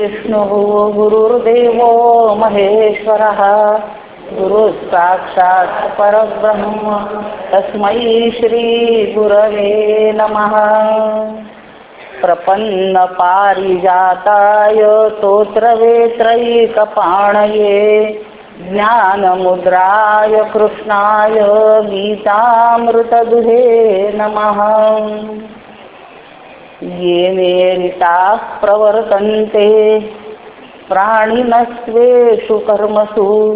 विष्णुः गुरुर्देवो महेश्वरः। गुरुः परब्रह्म। तस्मै श्रीगुरवे नमः। प्रपन्नपारिजाताय तोत्रवेत्रैकपाणये ज्ञानमुद्राय कृष्णाय गीतामृतदुहे नमः। ये मेरिताः प्रवर्तन्ते। प्राणिनस्वेषु कर्मसु।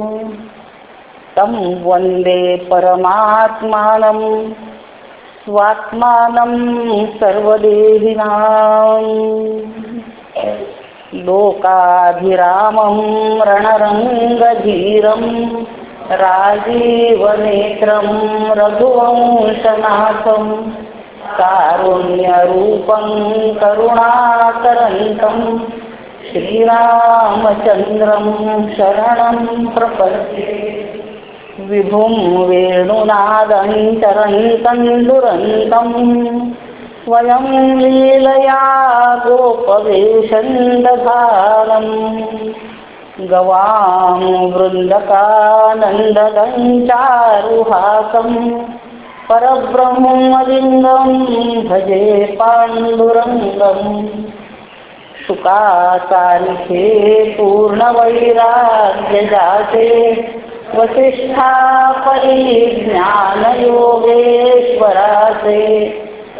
तं वन्दे परमात्मानं। स्वात्मानं सर्वदेहिनां लोकाभिरामं रणरङ्गधीरं। राजीवनेत्रं रघुवंशनाथं कारुण्यरूपं करुणाकरन्तं श्रीरामचन्द्रं शरणं प्रपद्ये। विभुं वेणुनादन्तरन्तं दुरन्तं वयं लीलया गोपवेशं गवां वृन्दकानन्ददञ्चारुहासम् परब्रह्मलिङ्गं भजे पाण्डुरङ्गम् शुकाचारिखे पूर्णवैराग्यजाते वसिष्ठापरिज्ञानयोगेश्वरासे।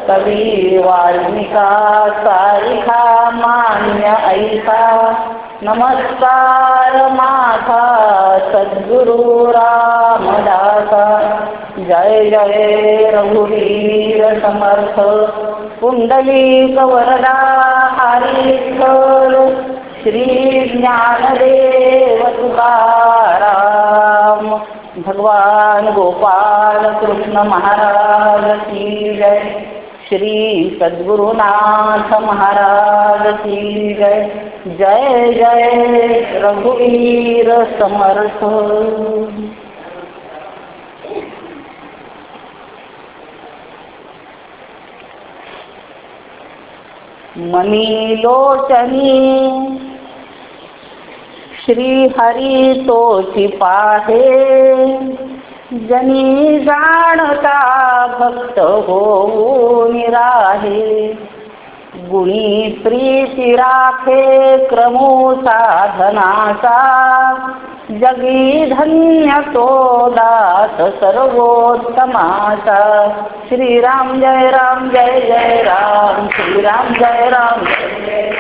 कवी वाल्मिका सारिखा मान्य ऐसा। नमस्कार माथा सद्गुरु रामदासा। जय जय रघुवीर समर्थ। पुंडलिक वरदा हरिखर श्री ज्ञानदेव तुकाराम। भगवान गोपाल कृष्ण महाराज की जय। श्री सद्गुरुनाथ महाराज की जय। जय जय रघुवीर समर्थ। मनीलोचनी श्रीहरी तोची पाहे जनी जाणता भक्त हो निराहे गुणी प्रीती राखे क्रमो साधनाचा. जगी धन्य तो दास सर्वोत्तमाचा. श्रीराम जय राम, जय जय राम. श्रीराम जय राम, जय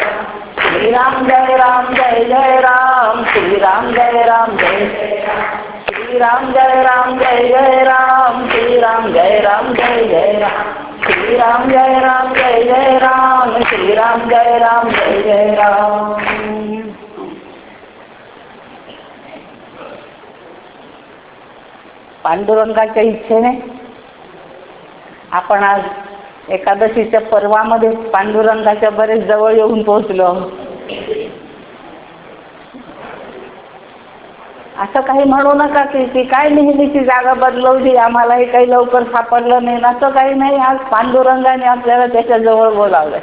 श्रीराम जय राम, जय जय राम. श्रीराम जय राम, जय श्रीराम जय राम जय जय राम श्रीराम जय राम जय जय राम श्रीराम जय राम जय जय राम श्रीराम जय राम जय जय राम। पांडुरंगाच्या इच्छेने आपण आज एकादशीच्या पर्वामध्ये पांडुरंगाच्या बरेच जवळ येऊन पोहोचलो. असं काही म्हणू नका की ती काय नेहमीची जागा बदलवली आम्हालाही काही लवकर सापडलं नाही. असं काही नाही. आज पांडुरंगाने आपल्याला त्याच्याजवळ बोलावलं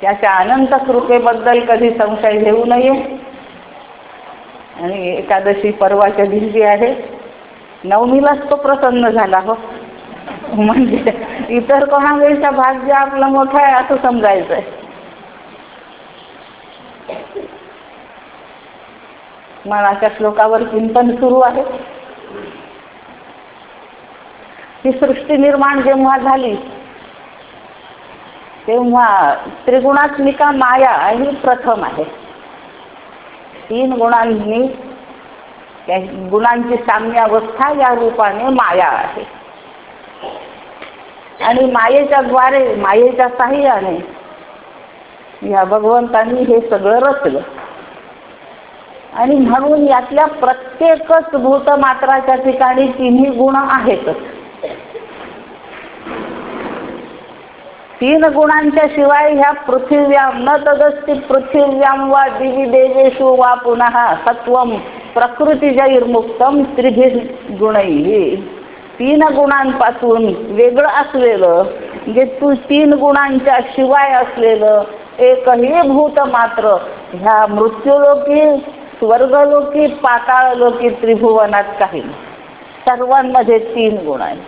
त्याच्या अनंत कृपेबद्दल कधी संशय घेऊ नये. आणि एकादशी परवाच्या दिवशी आहे. नवमीलाच तो प्रसन्न झाला हो. म्हणजे इतर कोणापेक्षा भाग्य आपलं मोठा आहे असं समजायचं आहे मनाच्या श्लोकावर चिंतन सुरू आहे. ही सृष्टी निर्माण जेव्हा झाली तेव्हा त्रिगुणात्मिका माया ही प्रथम आहे. तीन गुणांनी गुणांची साम्यावस्था या रूपाने माया आहे. आणि मायेच्या द्वारे मायेच्या साह्याने या भगवंतांनी हे सगळं रचलं. आणि म्हणून यातल्या प्रत्येकच भूत मात्राच्या ठिकाणी तिन्ही गुण आहेतच तीन गुणांच्या शिवाय ह्या पृथिव्याम न तदस्ती पृथिव्याम वा दिवी देवेशु वा पुन्हा प्रकृती प्रकृतीजैर्मुक्तम त्रिभिर गुणही तीन गुणांपासून वेगळं असलेलं म्हणजे तू तीन गुणांच्या शिवाय असलेलं एकही भूत मात्र ह्या मृत्यूलोकी स्वर्गलोकी पाताळलोकी त्रिभुवनात काही सर्वांमध्ये तीन गुण आहेत.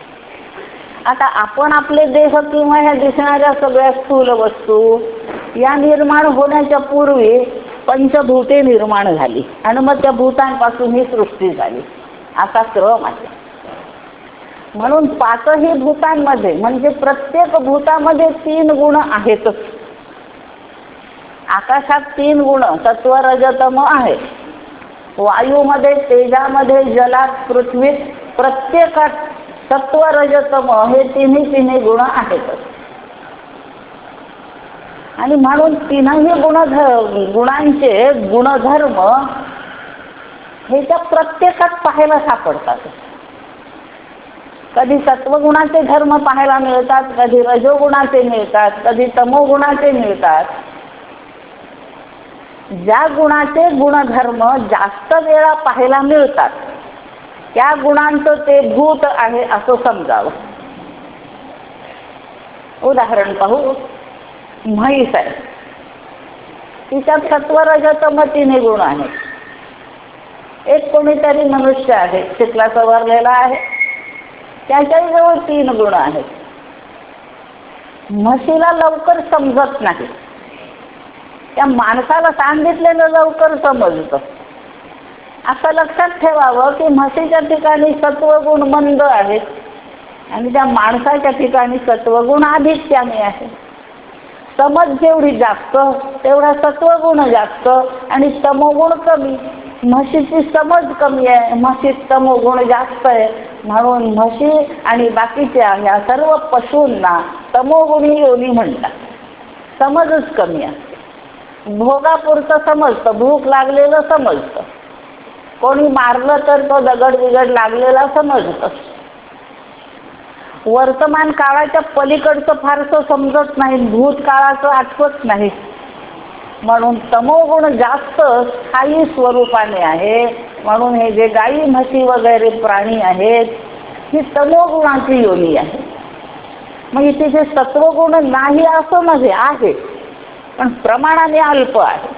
आता आपण आपले देह किंवा ह्या दिसणाऱ्या सगळ्या स्थूल वस्तू या निर्माण होण्याच्या पूर्वी पंचभूते निर्माण झाली. आणि मग त्या भूतांपासून ही सृष्टी झाली. असा क्रम आहे. म्हणून पाचही भूतांमध्ये म्हणजे प्रत्येक भूतामध्ये तीन गुण आहेतच. आकाशात तीन गुण सत्व रजतम आहे. वायूमध्ये तेजामध्ये जलात पृथ्वीत प्रत्येकात सत्व रजतम हे तिन्ही तिन्ही गुण आहेतच आणि म्हणून तीनही गुणधर्म गुणांचे गुणधर्म हे त्या प्रत्येकात पाहायला सापडतात. कधी सत्वगुणाचे धर्म पाहायला मिळतात कधी रजोगुणाचे मिळतात कधी तमोगुणाचे मिळतात. ज्या गुणाचे गुणधर्म जास्त वेळा पाहायला मिळतात त्या गुणांचं ते भूत आहे असं समजावं. उदाहरण पाहू. म्हैस आहे. तिच्या सत्वरजतमतीने गुण आहेत एक कोणीतरी मनुष्य आहे चिखला सवारलेला आहे. त्याच्याही जवळ तीन गुण आहेत. म्हशीला लवकर समजत नाही. त्या माणसाला सांगितलेलं लवकर समजतं. असं लक्षात ठेवावं की म्हशीच्या ठिकाणी सत्वगुण मंद आहेत आणि त्या माणसाच्या ठिकाणी सत्वगुण अधिक त्याने आहे समज जेवढी जास्त तेवढा सत्वगुण जास्त आणि तमोगुण कमी. म्हशीची समज कमी आहे म्हशीत तमोगुण जास्त आहे. म्हणून म्हशी आणि बाकीच्या ह्या सर्व पशूंना तमोगुणी योनी म्हणतात. समजच कमी आहे. भोगापुरतं समजतं भूक लागलेलं समजतं. कोणी मारलं तर तो दगड बिगड लागलेला समजतं. वर्तमान काळाच्या पलीकडचं फारसं समजत नाही भूतकाळाचं आठवत नाही. म्हणून तमोगुण जास्त स्थायी स्वरूपाने आहे. म्हणून हे जे गाई म्हशी वगैरे प्राणी आहेत ही तमोगुणाची योनी आहे. मग इथे जे सत्वगुण नाही असं नव्हे आहे. पण प्रमाणाने अल्प आहे.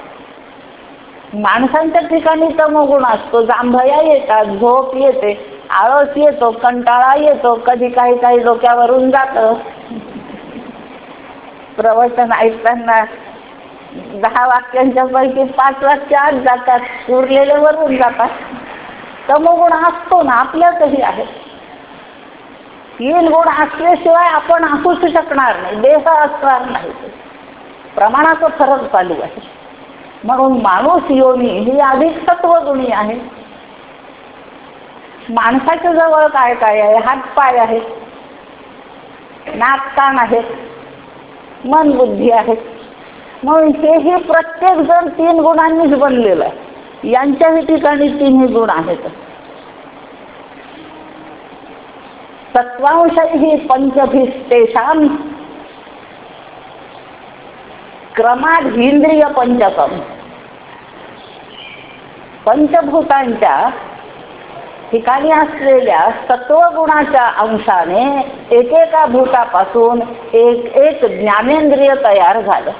माणसांच्या ठिकाणी तमोगुण असतो. जांभया येतात झोप येते आळस येतो कंटाळा येतो कधी काही काही डोक्यावरून जातं. प्रवचन ऐकताना दहा वाक्यांच्या पैकी पाच वाक्य आत जातात उरलेले वरून जातात. तमोगुण असतो ना आपल्यातही आहे. तीन गुण असल्याशिवाय आपण असूच शकणार नाही देह असणार नाही. प्रमाणाचा फरक चालू आहे. म्हणून माणूस योनी ही अधिक सत्वगुणी आहे. माणसाच्या जवळ काय काय आहे? हात पाय आहे नाक कान आहेत. मन बुद्धी आहेत म्हणून हेही प्रत्येक जण तीन गुणांनीच बनलेलं आहे. यांच्याही ठिकाणी तिन्ही गुण आहेत. सत्वांश ही पंचभिस्तेषाम क्रमात इंद्रिय पंचकम. पंचभूतांच्या ठिकाणी असलेल्या सत्वगुणाच्या अंशाने एकेका भूतापासून एक एक ज्ञानेंद्रिय तयार झालं.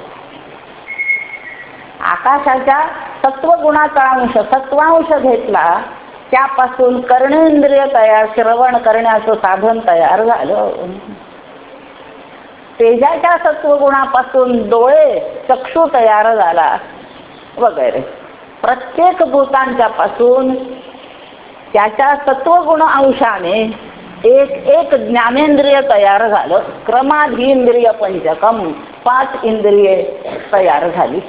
आकाशाच्या सत्वगुणाचा अंश सत्वांश घेतला त्यापासून कर्णेंद्रिय तयार श्रवण करण्याचं साधन तयार झालं. तेजाच्या सत्वगुणापासून डोळे चक्षू तयार झाला वगैरे. प्रत्येक भूतांच्या पासून त्याच्या सत्वगुण अंशाने एक एक ज्ञानेंद्रिय तयार झालं. क्रमाधींद्रिय पंचकम पाच इंद्रिये तयार झाली.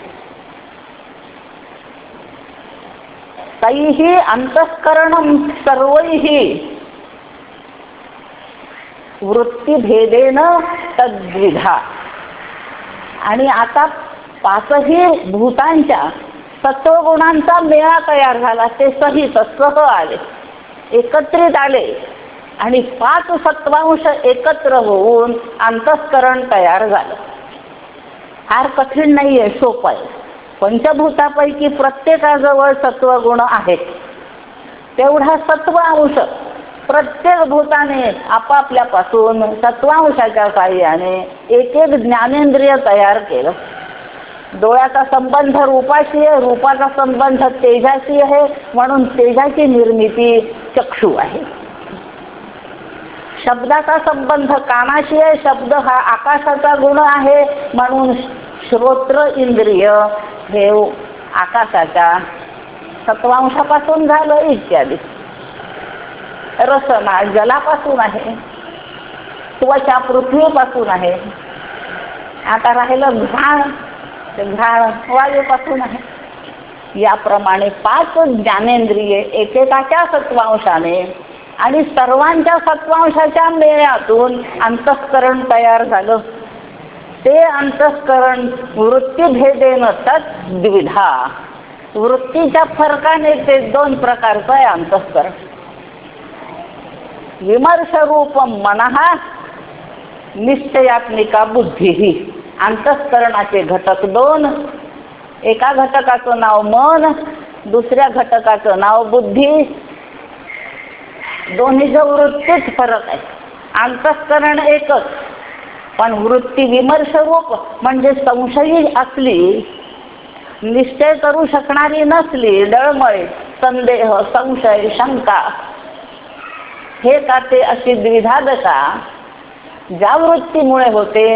तैही अंतःकरण सर्वैही वृत्तीभेदेन तद्विधा. आणि आता पाचही भूतांच्या सत्वगुणांचा मेळा तयार झाला ते सहित सह आले एकत्रित आले आणि पाच सत्वांश एकत्र होऊन अंतस्करण तयार झालं. फार कठीण नाहीये आहे सोपं आहे. पंचभूतापैकी प्रत्येकाजवळ सत्वगुण आहेत. तेवढा सत्व अंश प्रत्येक भूताने आपापल्यापासून सत्वांशाच्या साह्याने एक एक ज्ञानेंद्रिय तयार केलं. डोळ्याचा संबंध रूपाशी आहे रूपाचा संबंध तेजाशी आहे म्हणून तेजाची निर्मिती चक्षु आहे. शब्दाचा संबंध कानाशी आहे शब्द हा आकाशाचा गुण आहे म्हणून श्रोत्र इंद्रिय हे आकाशाच्या सत्वांशापासून झालं इत्यादी. रसना जलापासून आहे. त्वचा पृथ्वीपासून आहे. आता राहिलं घाण ते घाण वायूपासून आहे. याप्रमाणे पाच ज्ञानेंद्रिये एकेकाच्या सत्वांशाने आणि सर्वांच्या सत्वांशाच्या मेळ्यातून अंतःकरण तयार झालं. ते अंतःकरण वृत्तीभेदेन तत् द्विधा वृत्तीच्या फरकाने ते दोन प्रकारचं आहे अंतःकरण. विमर्शरूपम मन निश्चयात्मिका बुद्धी. अंतस्करणाचे घटक दोन एका घटकाचं नाव मन दुसऱ्या घटकाचं नाव बुद्धी. दोन्हीच्या वृत्तीच फरक आहे. अंतस्करण एकच पण वृत्ती विमर्शरूप म्हणजे संशयी असली निश्चय करू शकणारी नसली डळमळे संदेह संशय शंका. हे का ते अशी द्विधा दशा ज्या वृत्तीमुळे होते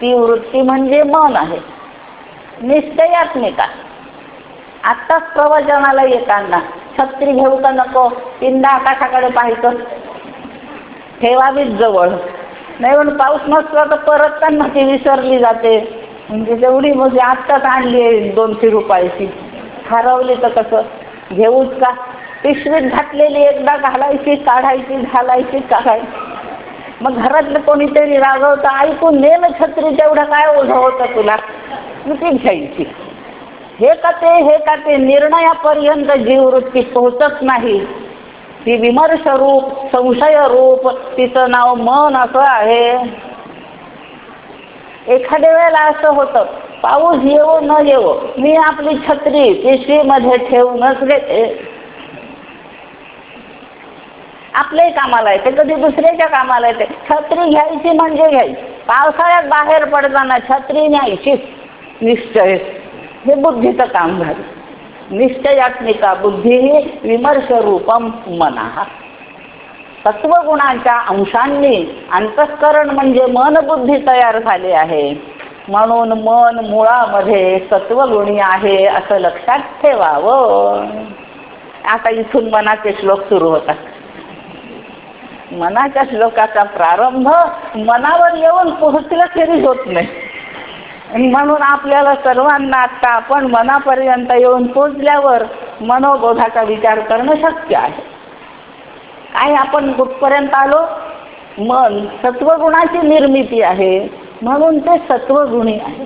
ती वृत्ती म्हणजे मन आहे. निश्चयात्मिका आत्ताच प्रवचनाला येताना छत्री घेऊ का नको? तीनदा आकाशाकडे पाहायचं. ठेवावीच जवळ. नाही पण पाऊस नसला तर परत त्यांना ती विसरली जाते. म्हणजे जेवढी म्हणजे आत्ताच आणली आहे दोनशे रुपयाची. हरवली तर कसं? घेऊच का? पिशवीत घातलेली एकदा घालायची काढायची घालायची काढायची. मग घरातलं कोणीतरी रागवतं ऐकून ने ना छत्री तेवढं काय ओझं होतं तुला? मग ती घ्यायची? हे का ते हे का ते? निर्णयापर्यंत जीववृत्ती पोहोचत नाही. ती विमर्श रूप संशय रूप तिचं नाव मन असं आहे. एखाद्या वेळेला असं होतं पाऊस येवो न येवो मी आपली छत्री पिशवीमध्ये ठेवूनच घेते आपल्याही कामाला येते कधी दुसऱ्याच्या कामाला येते. छत्री घ्यायची म्हणजे घ्यायची. पावसाळ्यात बाहेर पडताना छत्री न्यायची निश्चय. हे बुद्धीचं काम झालं. निश्चयात्मिका बुद्धी विमर्श रूपम मना. तत्वगुणांच्या अंशांनी अंतःकरण म्हणजे मन बुद्धी तयार झाले आहे. म्हणून मन मुळामध्ये सत्वगुणी आहे असं लक्षात ठेवावं. आता इथून मनाचे श्लोक सुरू होतात. मनाच्या श्लोकाचा प्रारंभ मनावर येऊन पोहोचलं तरी होत नाही. म्हणून आपल्याला सर्वांना आता आपण मनापर्यंत येऊन पोचल्यावर मनोबोधाचा विचार करणं शक्य आहे. काय आपण कुठपर्यंत आलो? मन सत्वगुणाची निर्मिती आहे. म्हणून ते सत्वगुणी आहे.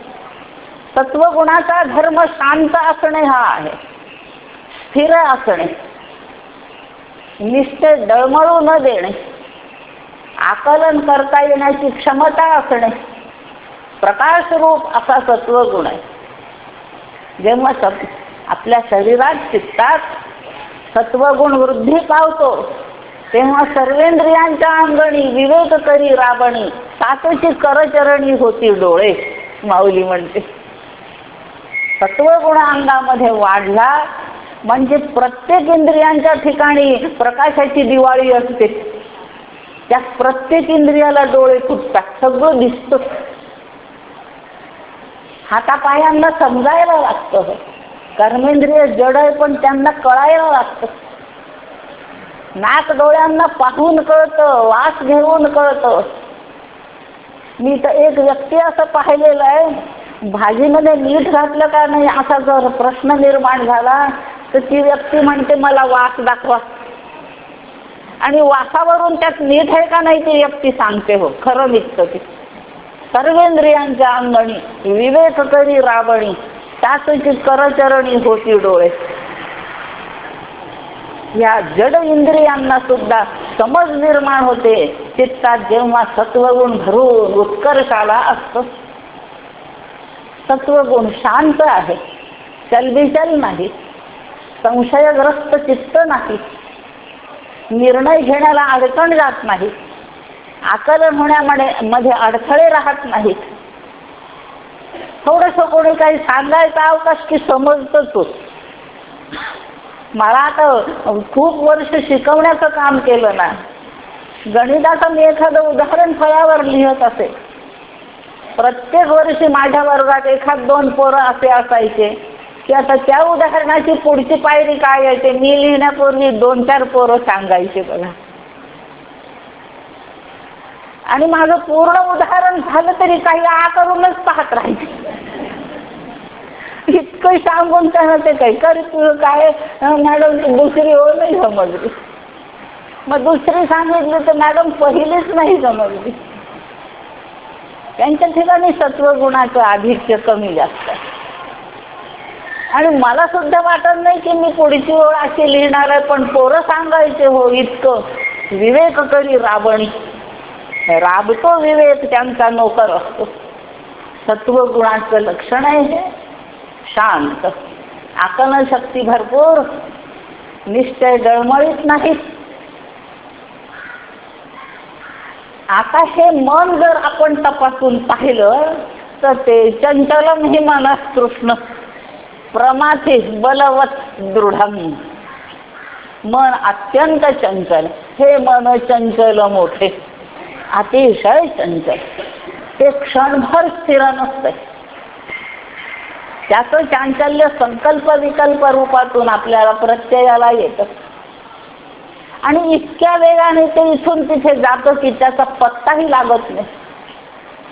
सत्वगुणाचा धर्म शांत असणे हा आहे. स्थिर असणे. निश्चय डळमळू न देणे. आकलन करता येण्याची क्षमता असणे. प्रकाश रूप असा सत्वगुण आहे. जेव्हा आपल्या शरीरात चित्तात सत्वगुण वृद्धी पावतो तेव्हा सर्वेंद्रियांच्या अंगणी विवेक करी राबणी तातची करचरणी होती डोळे माऊली म्हणते. सत्वगुण अंगामध्ये वाढला म्हणजे प्रत्येक इंद्रियांच्या ठिकाणी प्रकाशाची दिवाळी असते. त्या प्रत्येक इंद्रियाला डोळे फुटतात सगळं दिसत. हातापायांना समजायला लागतं कर्मेंद्रिय जड आहे पण त्यांना कळायला लागतं. नाक डोळ्यांना पाहून कळतं वास घेऊन कळतं. मी तर एक व्यक्ती असं पाहिलेलं आहे भाजीमध्ये मीठ घातलं का नाही असा जर प्रश्न निर्माण झाला तर ती व्यक्ती म्हणते मला वास दाखवा. आणि वासावरून त्यात नीट आहे का नाही ती व्यक्ती सांगते हो. खरं निघतं ते. सर्वेंद्रियांच्या अंगणी विवेक करी राबणी त्याची करचरणी होती डोळे. या जड इंद्रियांना सुद्धा समज निर्माण होते. चित्तात जेव्हा सत्वगुण भरून उत्कर्षाला असतो. सत्वगुण शांत आहे. चलबिचल नाही. संशयग्रस्त चित्त नाही. निर्णय घेण्याला अडचण जात नाही. आकलन होण्यामध्ये मध्ये अडथळे राहत नाहीत. थोडस कोणी काही सांगायचा अवकाश की समजतच मला आता खूप वर्ष शिकवण्याचं काम केलं ना. गणिताचं मी एखादं उदाहरण फळ्यावर लिहत असे. प्रत्येक वर्षी माझ्या वर्गात एखाद दोन पोरं असे असायचे. की आता त्या उदाहरणाची पुढची पायरी काय येते मी लिहिण्यापूर्वी दोन चार पोरं सांगायचे बघा. आणि माझं पूर्ण उदाहरण झालं तरी काही आ करूनच पाहत राहायचे. इतकं सांगून त्यांना ते काही कर तुझं काय मॅडम दुसरी हो नाही समजली. मग दुसरी सांगितली तर मॅडम पहिलीच नाही समजली. त्यांच्या ठिकाणी सत्वगुणाचं आधिक्य कमी जास्त आणि मला सुद्धा वाटत नाही की मी पुढची ओळ अशी लिहिणार आहे पण पोरं सांगायचे हो इतकं. विवेक करी राबणी राबतो विवेक त्यांचा नोकर असतो. सत्वगुणाचं लक्षण आहे हे. शांत. आकलन शक्ती भरपूर. निश्चय डळमळीत नाहीत आता हे मन जर आपण तपासून पाहिलं तर ते चंचलम ही मनास कृष्ण प्रमाथे बलवत दृढम मन अत्यंत चंचल हे मन चंचल मोठे. अतिशय चंचल. ते क्षणभर स्थिर नसते. त्याचं चांचल्य संकल्प विकल्प रूपातून आपल्याला प्रत्ययाला येत. आणि इतक्या वेगाने ते इथून तिथे जातं की त्याचा पत्ताही लागत नाही.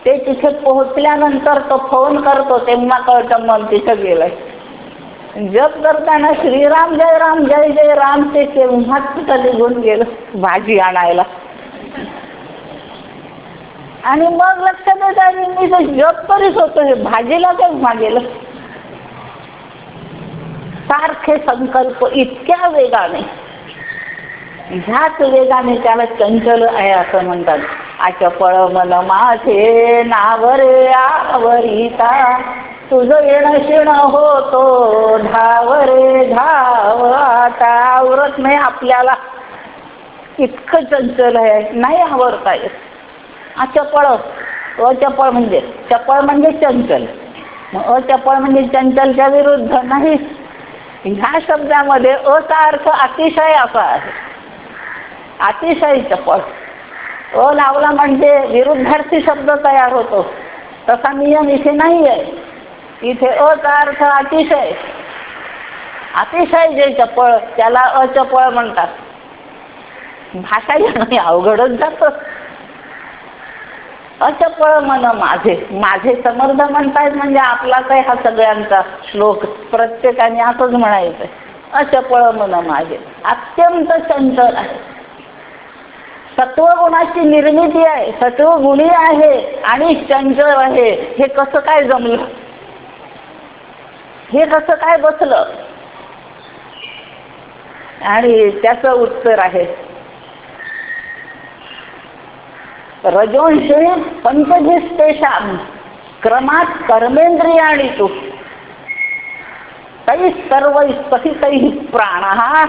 ते तिथे पोहोचल्यानंतर तो फोन करतो तेव्हा कळतं मन तिथे गेलंय. जप करताना श्रीराम जय राम जय जय राम ते केव्हाच तिथं निघून गेलं भाजी आणायला. आणि मग लक्षात येत आणि मी तर जप करीत होतो हे भाजीला केव्हा गेलं सारखे संकल्प इतक्या वेगाने. ह्याच वेगाने त्याला चंचल आहे असं म्हणतात. आचपळ मन माझे नावरे आवरिता. तुझं येणं शिण होतो धावरे धाव. आता आवरत नाही आपल्याला. इतकं चंचल आहे. नाही आवरता येत. अचपळ अचपळ म्हणजे चपळ म्हणजे चंचल. अचपळ म्हणजे चंचलच्या विरुद्ध नाही. ह्या शब्दामध्ये अचा अर्थ अतिशय असा आहे. अतिशय चपळ. अ लावला म्हणजे विरुद्धार्थी शब्द तयार होतो. तसा नियम इथे नाही आहे इथे अचा अर्थ अतिशय. अतिशय जे चपळ त्याला अचपळ म्हणतात. भाषा अवघडच जात. अचपळ मन माझे. माझे समर्थ म्हणतायत म्हणजे आपला काय हा सगळ्यांचा श्लोक. प्रत्येकाने असंच म्हणायचं अचपळ मन माझे. अत्यंत चंचल आहे. सत्वगुणाची निर्मिती आहे. सत्वगुणी आहे आणि चंचल आहे. हे कसं काय जमलं? हे कसं काय बसलं. आणि त्याचं उत्तर आहे. रजोंशे पंचजिस्तेषां क्रमात कर्मेंद्रियाणी तू। तै सर्व सहितही प्राण।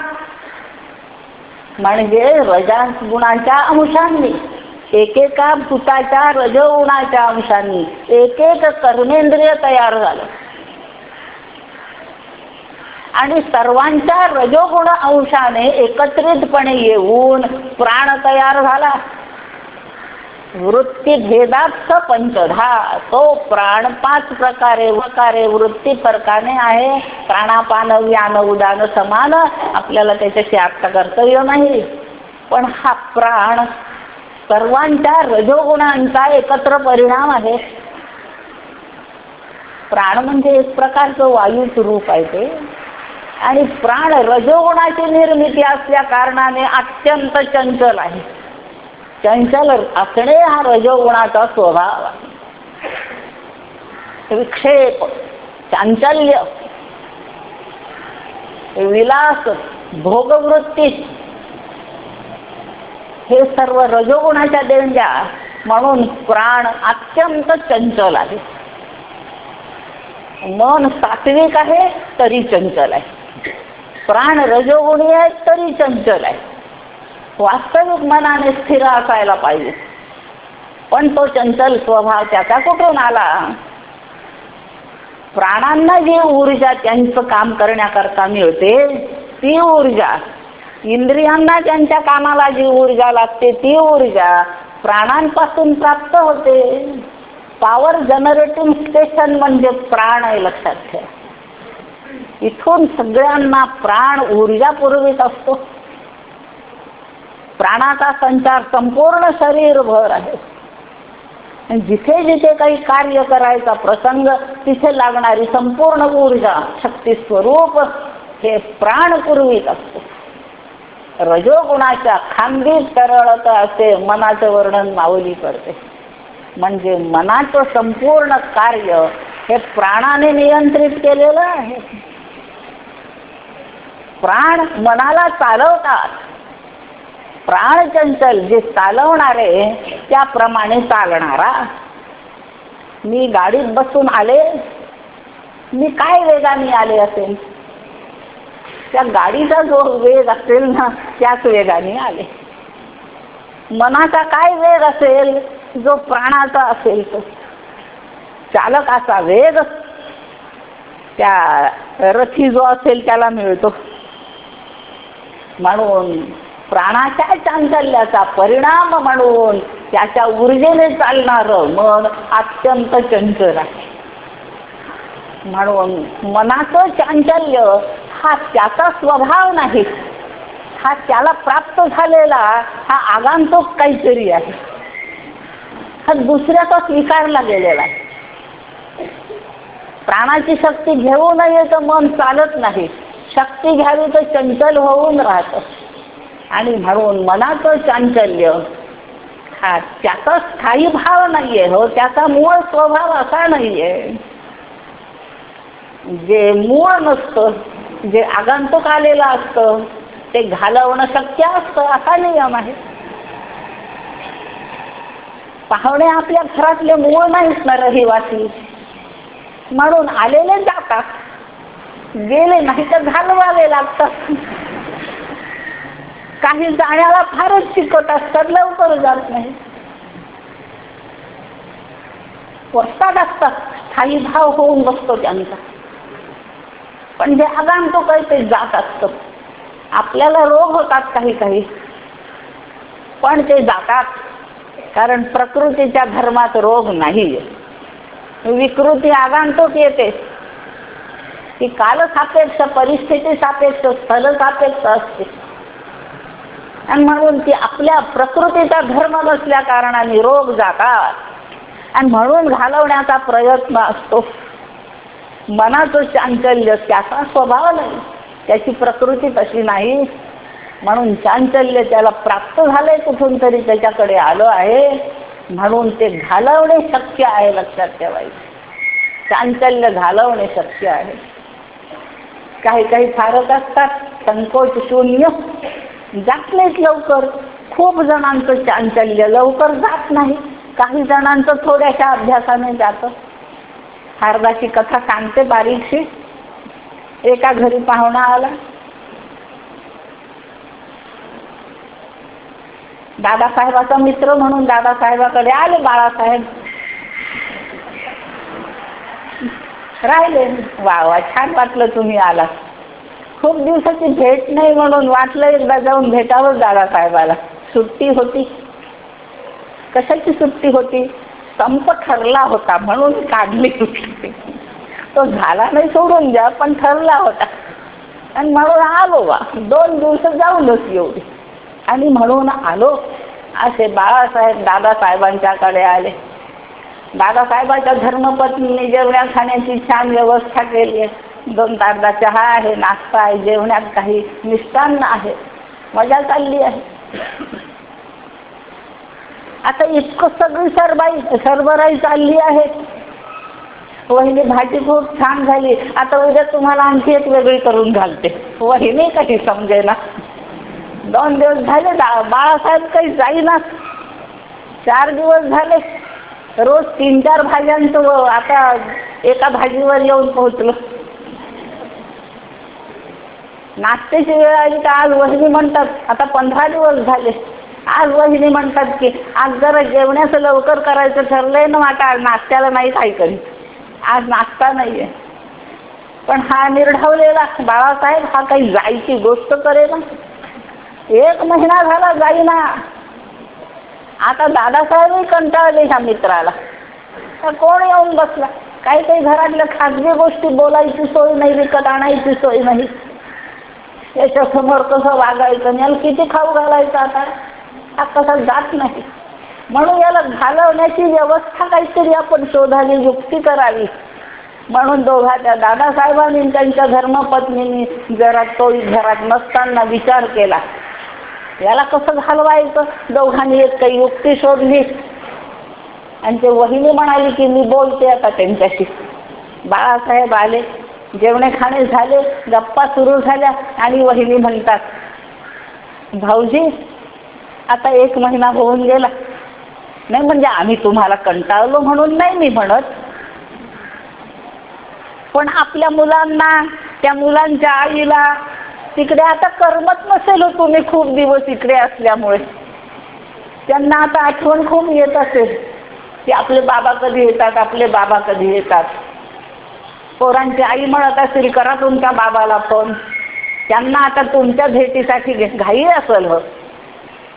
म्हणजे रजा गुणाच्या अंशांनी एकेका भूताच्या रजगुणाच्या अंशांनी एकेक कर्मेंद्रिय तयार झालं. आणि सर्वांच्या रजोगुण अंशाने एकत्रितपणे येऊन प्राण तयार झाला. वृत्ती भेदात पंचधा तो प्राण पाच प्रकारे वकारे वृत्ती फरकाने आहे. प्राणापान व्यान उदान समान आपल्याला त्याच्याशी आत्ता कर्तव्य नाही. पण हा प्राण सर्वांच्या रजोगुणांचा एकत्र परिणाम आहे. प्राण म्हणजे एक प्रकारचं वायूच रूप आहे ते. आणि प्राण रजोगुणाची निर्मिती असल्या कारणाने अत्यंत चंचल आहे. चंचल असणे हा रजोगुणाचा स्वभाव आहे. विक्षेप चांचल्य विलास भोगवृत्ती हे सर्व रजोगुणाच्या देणग्या म्हणून प्राण अत्यंत चंचल आहे. मन सात्विक आहे तरी चंचल आहे. प्राण रजोगुणी आहे तरी चंचल आहे वास्तविक मनाने स्थिर असायला पाहिजे. पण तो चंचल स्वभाव त्याचा कुठून आला? प्राणांना जी ऊर्जा त्यांचं काम करण्याकरता मिळते ती ऊर्जा. इंद्रियांना त्यांच्या कामाला जी ऊर्जा लागते ती ऊर्जा प्राणांपासून प्राप्त होते. पॉवर जनरेटिंग स्टेशन म्हणजे प्राण आहे लक्षात ठेवा. इथून सगळ्यांना प्राण ऊर्जा पुरवित असतो. प्राणाचा संचार संपूर्ण शरीरभर आहे. जिथे जिथे काही कार्य करायचा प्रसंग तिथे लागणारी संपूर्ण ऊर्जा शक्ती स्वरूप हे प्राण पुरवित असतो. रजोगुणाच्या खांबीत तरळत असे मनाचं वर्णन माऊली करते. म्हणजे मनाचं संपूर्ण कार्य हे प्राणाने नियंत्रित केलेलं आहे. प्राण मनाला चालवतात. प्राण चंचल जे चालवणारे त्याप्रमाणे चालणारा. मी गाडीत बसून आले. मी काय वेगाने आले असेल? त्या गाडीचा जो वेग असेल ना त्याच वेगाने आले. मनाचा काय वेग असेल? जो प्राणाचा असेल तो. चालकाचा वेग. त्या रथी जो असेल त्याला मिळतो. म्हणून प्राणाच्या चांचल्याचा परिणाम म्हणून त्याच्या ऊर्जेने चालणार मन अत्यंत चंचल आहे. म्हणून मनाचं चांचल्य हा त्याचा स्वभाव नाही. हा त्याला प्राप्त झालेला हा आगांतो काहीतरी आहे. हा दुसऱ्याचा स्वीकारला गेलेला आहे. प्राणाची शक्ती घेऊ नये तर मन चालत नाही. शक्ती घ्यावी तर चंचल होऊन राहत. आणि म्हणून मनाचं चांचल्य हा त्याचा स्थायी भाव नाहीये हो त्याचा मूळ स्वभाव असा नाहीये. जे मूळ नसतं जे आगंतुक आलेलं असतं ते घालवणं शक्य असतं असा नियम आहे. पाहुणे आपल्या घरातले मूळ नाहीत ना रहिवासी. म्हणून आलेले जातात. गेले नाही तर घालवावे लागतात. काही जाण्याला फारच चिकट असतात लवकर जात नाही. वस्तात असतात स्थायी भाव होऊन बसतो त्यांचा. पण जे आगांतुक आहे ते जात असत. आपल्याला रोग होतात काही काही. पण ते जातात. कारण प्रकृतीच्या धर्मात रोग नाही विकृती आगांतुक येते. ती कालसापेक्ष परिस्थिती सापेक्ष स्थल सापेक्ष असते. आणि म्हणून ती आपल्या प्रकृतीचा धर्म नसल्या कारणाने रोग जातात. आणि म्हणून घालवण्याचा प्रयत्न असतो. मनाचं चांचल्य त्याचा स्वभाव नाही. त्याची प्रकृती तशी नाही. म्हणून चांचल्य त्याला प्राप्त झालंय कुठून तरी त्याच्याकडे आलं आहे. म्हणून ते घालवणे शक्य आहे लक्षात ठेवायचं. चांचल्य घालवणे शक्य आहे. काही काही फारच असतात. संकोच शून्य. जात नाहीत लवकर. खूप जणांचं चांचल्य लवकर जात नाही. काही जणांचं थोड्याशा अभ्यासाने जातं. हारदाची कथा सांगते बारीकशी. एका घरी पाहुणा आला. दादासाहेबाचा मित्र म्हणून दादासाहेबाकडे आले. बाळासाहेब राहिले. वा वा छान वाटलं तुम्ही आला खूप दिवसाची भेट नाही म्हणून वाटलं एकदा जाऊन भेटावं दादासाहेबाला सुट्टी होती. कशाची सुट्टी होती? संप ठरला होता म्हणून काढली सुट्टी तो झाला नाही सोडून द्या पण ठरला होता. आणि म्हणून आलो बा दोन दिवस जाऊनच एवढी आणि म्हणून आलो. असे बाळासाहेब दादासाहेबांच्याकडे आले. दादासाहेबांच्या धर्मपत्नीने जेवण्या खाण्याची छान व्यवस्था केली आहे. दोन तारदा चहा आहे नाश्ता आहे जेवण्यात काही मिष्टान्न आहे. मजा चालली आहे. आता इतकं सगळी सरबाई सरबराई चालली आहे. वहिनी भाजी खूप छान झाली. आता उद्या तुम्हाला आणखी एक वेगळी करून घालते. वहिनी काही समजे ना. दोन दिवस झाले बाळासाहेब काही जाईना. चार दिवस झाले. रोज तीन चार भाज्यांचं आता एका भाजीवर येऊन पोहोचलो. नाश्त्याची वेळ आली का आज वहिनी म्हणतात आता पंधरा दिवस झाले. आज वहिनी म्हणतात की आज जरा जेवण्याचं लवकर करायचं ठरलंय ना आता नाश्त्याला नाही काही कधी आज नाश्ता नाही आहे पण हा निर्ढवलेला बाळासाहेब हा काही जायची गोष्ट करे ना एक महिना झाला जाईना. आता दादासाहेबही कंटाळले ह्या मित्राला. तर कोण येऊन बसला? काही काही घरातल्या खाजगी गोष्टी बोलायची सोय नाही विकत आणायची सोय नाही. याच्यासमोर कसं वागायचं? याला किती खाऊ घालायचं आता? हा कसा जात नाही. म्हणून याला घालवण्याची व्यवस्था काहीतरी आपण शोधावी युक्ती करावी. म्हणून दोघा त्या दादासाहेबांनी त्यांच्या धर्मपत्नींनी जरा तो घरात नसताना विचार केला. याला कसं घालवायचं? दोघांनी एक काही युक्ती शोधली. आणि ते वहिनी म्हणाली की मी बोलते आता त्यांच्याशी. बाळासाहेब आले. जेवणे खाणे झाले गप्पा सुरू झाल्या आणि वहिनी म्हणतात भाऊजी आता एक महिना होऊन गेला. नाही म्हणजे आम्ही तुम्हाला कंटाळलो म्हणून नाही मी म्हणत. पण आपल्या मुलांना त्या मुलांच्या आईला तिकडे आता करमत नसेल हो तुम्ही खूप दिवस इकडे असल्यामुळे. त्यांना आता आठवण खूप येत असेल की आपले बाबा कधी येतात आपले बाबा कधी येतात. पोरांची आई म्हणत असेल करा तुमच्या बाबाला फोन त्यांना आता तुमच्या भेटीसाठी घाई असेल हो.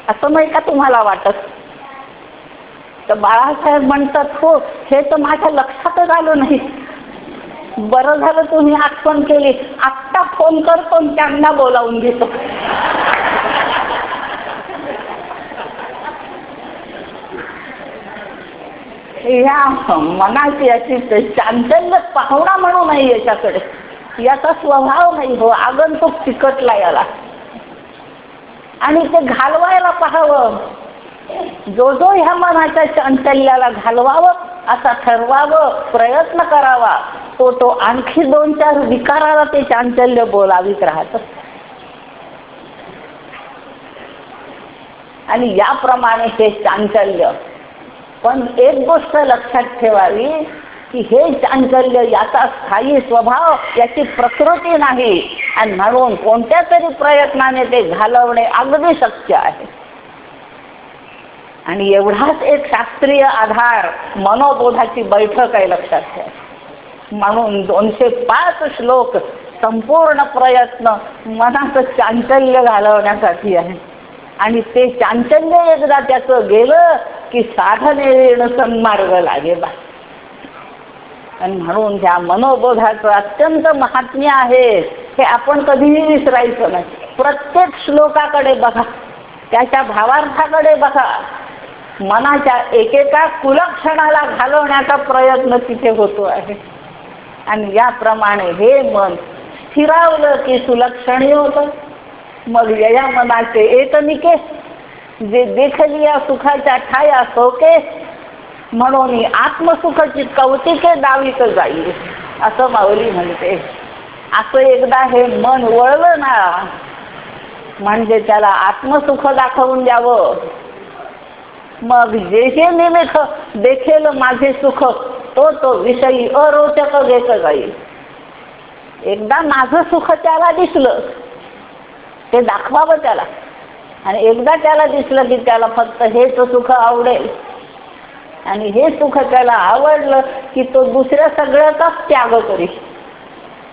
असं नाही का तुम्हाला वाटत? तर बाळासाहेब म्हणतात हो हे तर माझ्या लक्षातच आलं नाही. बरं झालं तुम्ही आठवण केली. आत्ता फोन करतो त्यांना बोलावून घेतो. या मनाची अशी चांचल्य पाहुणा म्हणू नाही याच्याकडे. याचा स्वभाव नाही हो आगंतुक चिकटला याला. आणि ते घालवायला पाहावं. जो जो ह्या मनाच्या चांचल्याला घालवावं असा ठरवावं प्रयत्न करावा. तो तो आणखी दोन चार विकाराला ते चांचल्य बोलावीत राहत आणि याप्रमाणे हे चांचल्य. पण एक गोष्ट लक्षात ठेवावी की हे चांचल्य याचा स्थायी स्वभाव याची प्रकृती नाही. आणि म्हणून कोणत्या तरी प्रयत्नाने ते घालवणे अगदी शक्य आहे. आणि एवढाच एक शास्त्रीय आधार मनोबोधाची बैठक आहे लक्षात घ्या. म्हणून दोनशे पाच श्लोक संपूर्ण प्रयत्न मनाचं चांचल्य घालवण्यासाठी आहे. आणि ते चांचल्य एकदा त्याचं गेलं की साधने सन्मार्ग लागेल आणि म्हणून ह्या मनोबोधाचं अत्यंत महात्म्य आहे. हे आपण कधीही विसरायचं नाही. प्रत्येक श्लोकाकडे बघा. त्याच्या भावार्थाकडे बघा. मनाच्या एकेका कुलक्षणाला घालवण्याचा प्रयत्न तिथे होतो आहे. आणि याप्रमाणे हे मन स्थिरावलं की सुलक्षणी होत. मग या मनाचे एकनिके जे देखलिया सुखाच्या ठाया सोके म्हणून आत्मसुखाची कौतिके दावीत जाईल असं माऊली म्हणते. असं एकदा हे मन वळलं ना म्हणजे त्याला आत्मसुख दाखवून द्यावं. मग जे जे निमित्त देखेल माझे सुख तो तो विषयी अरोचक घेत जाईल. एकदा माझं सुख त्याला दिसलं ते दाखवावं त्याला. आणि एकदा त्याला दिसलं की त्याला फक्त हेच सुख आवडेल. आणि हे सुख त्याला आवडलं की तो दुसऱ्या सगळ्याचाच त्याग करी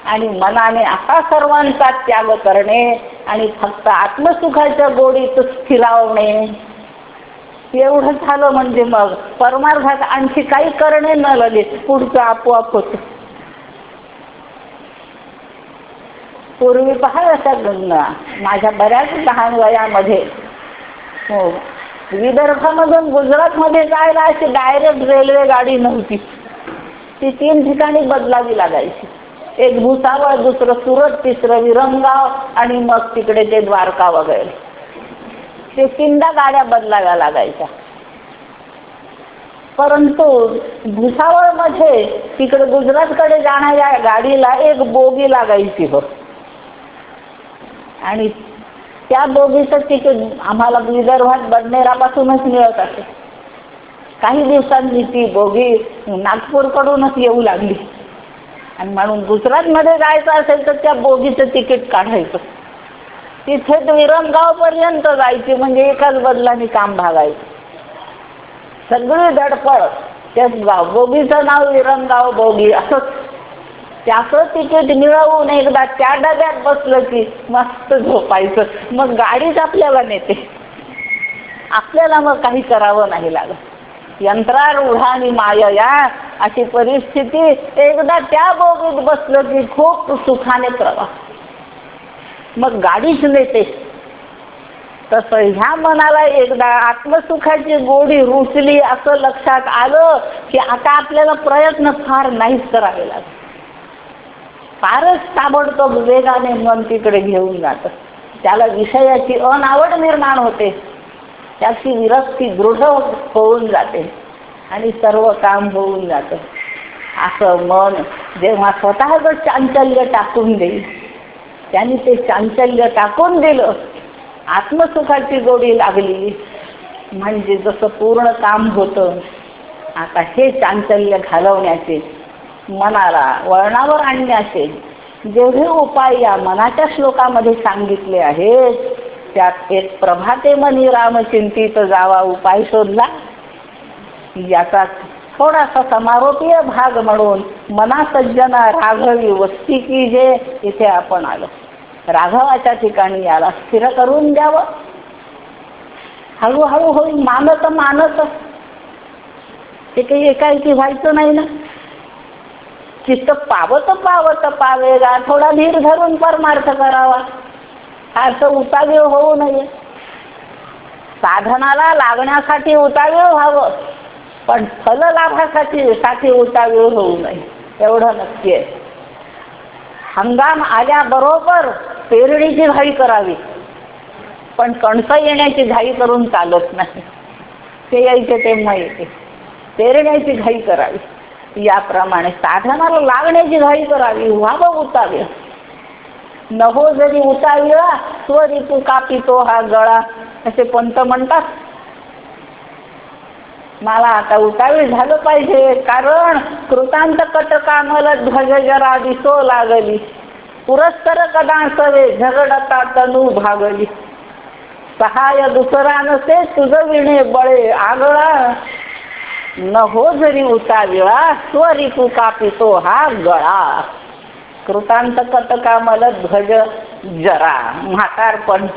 आणि मनाने असा सर्वांचा त्याग करणे आणि फक्त आत्मसुखाच्या गोडीत स्थिरावणे. एवढं झालं म्हणजे मग परमार्थात आणखी काही करणे न लगेच पुढचं आपोआप होत. पूर्वी पहा अशा माझ्या बऱ्याच लहान वयामध्ये. हो विदर्भामधून गुजरातमध्ये जायला अशी डायरेक्ट रेल्वे गाडी नव्हती. ती तीन ठिकाणी बदलावी लागायची. एक भुसावळ दुसरं सुरत तिसरं विरंगाव आणि मग तिकडे ते द्वारका वगैरे. ते तीनदा गाड्या बदलाव्या लागायच्या. परंतु भुसावळमध्ये तिकडे गुजरातकडे जाणाऱ्या गाडीला एक बोगी लागायची हो आणि त्या बोगीचं तिकीट आम्हाला विदर्भात बडनेरापासूनच मिळत असे. काही दिवसांनी ती बोगी नागपूरकडूनच येऊ लागली. आणि म्हणून गुजरातमध्ये जायचं असेल तर त्या बोगीचं तिकीट काढायचं. तिथे विरमगाव पर्यंत जायची म्हणजे एकाच बदलाने काम भागायचं. सगळी धडपड त्या गाव बोगीचं नाव विरमगाव बोगी. असंच त्याचं तिकीट मिळवून एकदा त्या डब्यात बसलं की मस्त झोपायचं. मग गाडीच आपल्याला नेते. आपल्याला मग काही करावं नाही लागत. यंत्रारूढ आणि माया अशी परिस्थिती एकदा त्या बोगीत बसलं की खूप सुखाने प्रवास. मग गाडीच नेते. तसं ह्या मनाला एकदा आत्मसुखाची गोडी रुचली असं लक्षात आलं की आता आपल्याला प्रयत्न फार नाहीच करावे लागत फारच ताबडतोब वेगाने मन तिकडे घेऊन जात. त्याला विषयाची अनावड निर्माण होते. त्याची विरक्ती दृढ होऊन जाते आणि सर्व काम होऊन जात. असं मन जेव्हा स्वतःच चांचल्य टाकून देईल त्यांनी ते चांचल्य टाकून दिलं. आत्मसुखाची गोडी लागली. म्हणजे जसं पूर्ण काम होतं आता हे चांचल्य घालवण्याचे मनाला वळणावर आणण्याचे जेवढे उपाय या मनाच्या श्लोकामध्ये सांगितले आहेत त्यात एक प्रभाते मनी रामचिंतीत जावा उपाय शोधला. याचा थोडासा समारोपीय भाग म्हणून मना सज्जना राघवी वस्ती की जे इथे आपण आलो. राघवाच्या ठिकाणी याला स्थिर करून द्यावं. हळूहळू होईल मानत मानत. ते काही एकाएकी व्हायचं नाही ना. चित्त पावत पावत पावेगा थोडा धीर धरून परमार्थ करावा. असं उतावीळ होऊ नये. साधनाला लागण्यासाठी उतावीळ व्हावं पण फल लाभासाठी साठी उतावीळ होऊ नये. एवढं नक्की आहे. हंगाम आल्याबरोबर पेरणीची घाई करावी. पण कणसं येण्याची घाई करून चालत नाही. ते यायचे तेव्हा येते. पेरण्याची घाई करावी. याप्रमाणे साधनाला लागण्याची घाई करावी. व्हावं उतावी. नभो जरी उताविळा स्वरितू कापितो हा गळा. असे पंत म्हणतात. मला आता उतावी झालं पाहिजे कारण कृतांत कटकामल ध्वज जरा दिसो लागली. पुरस्कर कदा सवे झगडता तनू भागली. सहाय दुसरा नसे तुझ विणे बळे आगळा. न हो जरी उताविळा स्वरिपू कापितो हा गळा. कृतांत कटकामल ध्वज जरा. म्हातारपण.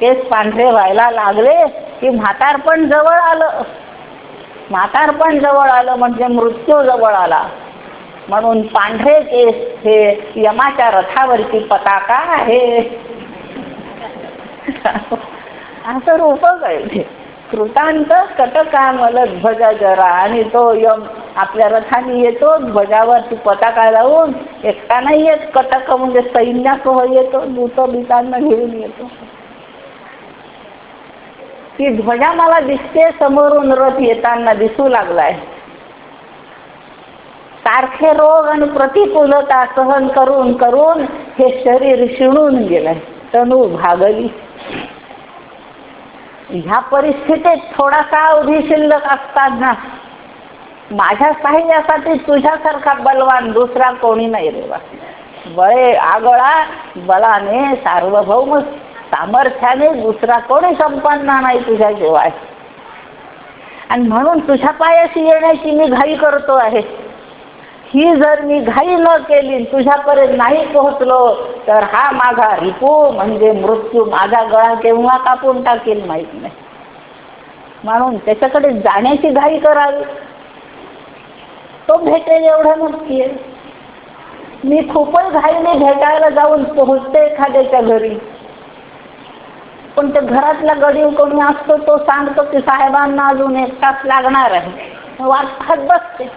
केस पांढरे व्हायला लागले की म्हातारपण जवळ आलं. म्हातारपण जवळ आलं म्हणजे मृत्यू जवळ आला. म्हणून पांढरे केस हे यमाच्या रथावरची पताका आहे. असं रूपच आहे ते कृतांत कटकामल ध्वज जरा आणि तो यम आपल्या रथाने येतो. ध्वजावर ती पताका लावून एकटा नाही येत. कटक म्हणजे सैन्यासह येतो. दूत बितांना घेऊन येतो. ती ध्वजा मला दिसते समोरून रथ येताना दिसू लागलाय. सारखे रोग आणि प्रतिकूलता सहन करून करून हे शरीर शिणून गेलंय. तनू भागली. ह्या परिस्थितीत थोडासा अवधी शिल्लक असताना माझ्या साह्यासाठी तुझ्यासारखा बलवान दुसरा कोणी नाही रेवा बळे आगळा बलाने सार्वभौम. सामर्थ्याने दुसरा कोणी संपन्न नाही तुझ्याशिवाय. आणि म्हणून तुझ्या पायाशी येण्याची मी घाई करतो आहे. ही जर मी घाई न केली तुझ्यापर्यंत नाही पोहोचलो तर हा माझा रिपू म्हणजे मृत्यू. माझा गळा केव्हा कापून टाकेल माहीत नाही. म्हणून त्याच्याकडे जाण्याची घाई करावी. तो भेटेल एवढं नक्की आहे. मी खूपच घाईने भेटायला जाऊन पोहोचते एखाद्याच्या घरी. पण त्या घरातला गडीव कोणी असतो तो सांगतो की साहेबांना अजून एक तास लागणार आहे. वाट बसते.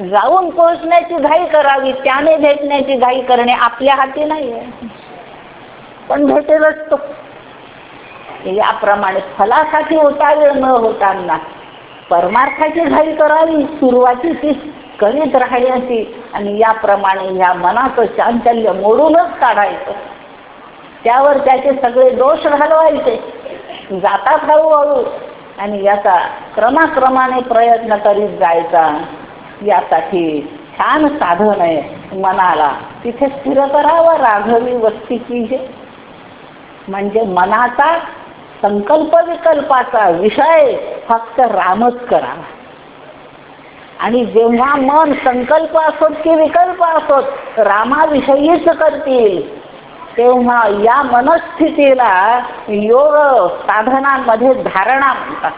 जाऊन पोहोचण्याची घाई करावी त्याने भेटण्याची घाई करणे आपल्या हाती नाही आहे पण भेटेलच तो याप्रमाणे फलासाठी उतावीळ न होताना परमार्थाची घाई करावी सुरुवाती ती करीत राहायची आणि याप्रमाणे या मनाचं चांचल्य मोडूनच काढायचं. त्यावर त्याचे सगळे दोष घालवायचे. जातात हळूहळू. आणि याचा क्रमाक्रमाने प्रयत्न करीत जायचा. यासाठी छान साधन आहे मनाला. तिथे स्थिर करावं राघवी वस्तीची जे म्हणजे मनाचा संकल्प विकल्पाचा विषय फक्त रामच करावा. आणि जेव्हा मन संकल्प असोत की विकल्प असोत रामाविषयीच करतील. तेव्हा या मनस्थितीला योग साधनांमध्ये धारणा म्हणतात.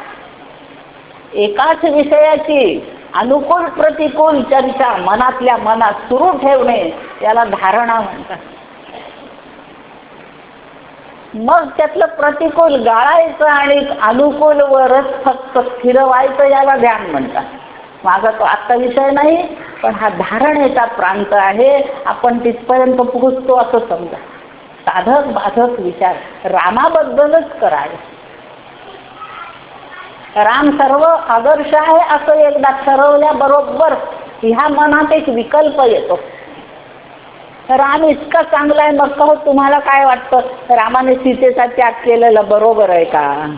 एकाच विषयाची अनुकूल प्रतिकूल चर्चा मनातल्या मनात सुरू ठेवणे याला धारणा म्हणतात. मग त्यातलं प्रतिकूल गाळायचं आणि अनुकूल वरच फक्त फिरवायचं याला ध्यान म्हणतात. माझा तो आत्ता विषय नाही पण हा धारणेचा प्रांत आहे. आपण तिथपर्यंत पोहोचतो असं समजा. साधक बाधक विचार. रामाबद्दलच करावे. राम सर्व आदर्श आहे असं एकदा ठरवल्याबरोबर ह्या मनात एक विकल्प येतो. राम इतका चांगला आहे मग हो तुम्हाला काय वाटतं? रामाने सीतेचा त्याग केलेला बरोबर आहे का?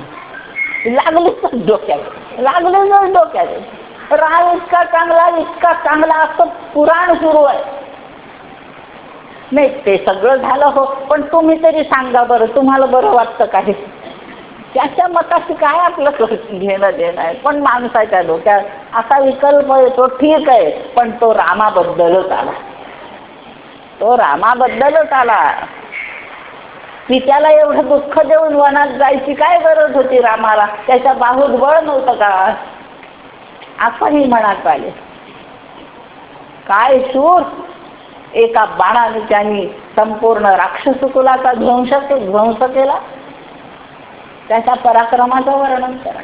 लागलेच डोक्यात. लागलेच डोक्यात. राम इतका चांगला इतका चांगला असं पुराण सुरू आहे. नाही ते सगळं झालं हो पण तुम्ही तरी सांगा बरं तुम्हाला बरं वाटतं काही त्याच्या मताशी काय आपलं घेणं देणं आहे? पण माणसाच्या डोक्यात असा विकल्प येतो ठीक आहे पण तो रामाबद्दलच आला. तो रामाबद्दलच आला. पित्याला त्याला एवढं दुःख देऊन वनात जायची काय गरज होती रामाला? त्याच्या बाहूत बळ नव्हतं का? असंही मनात आले. काय शूर? एका बाणाने त्यांनी संपूर्ण राक्षस कुलाचा ध्वंस ध्वंस केला. त्याच्या पराक्रमाचं वर्णन करा.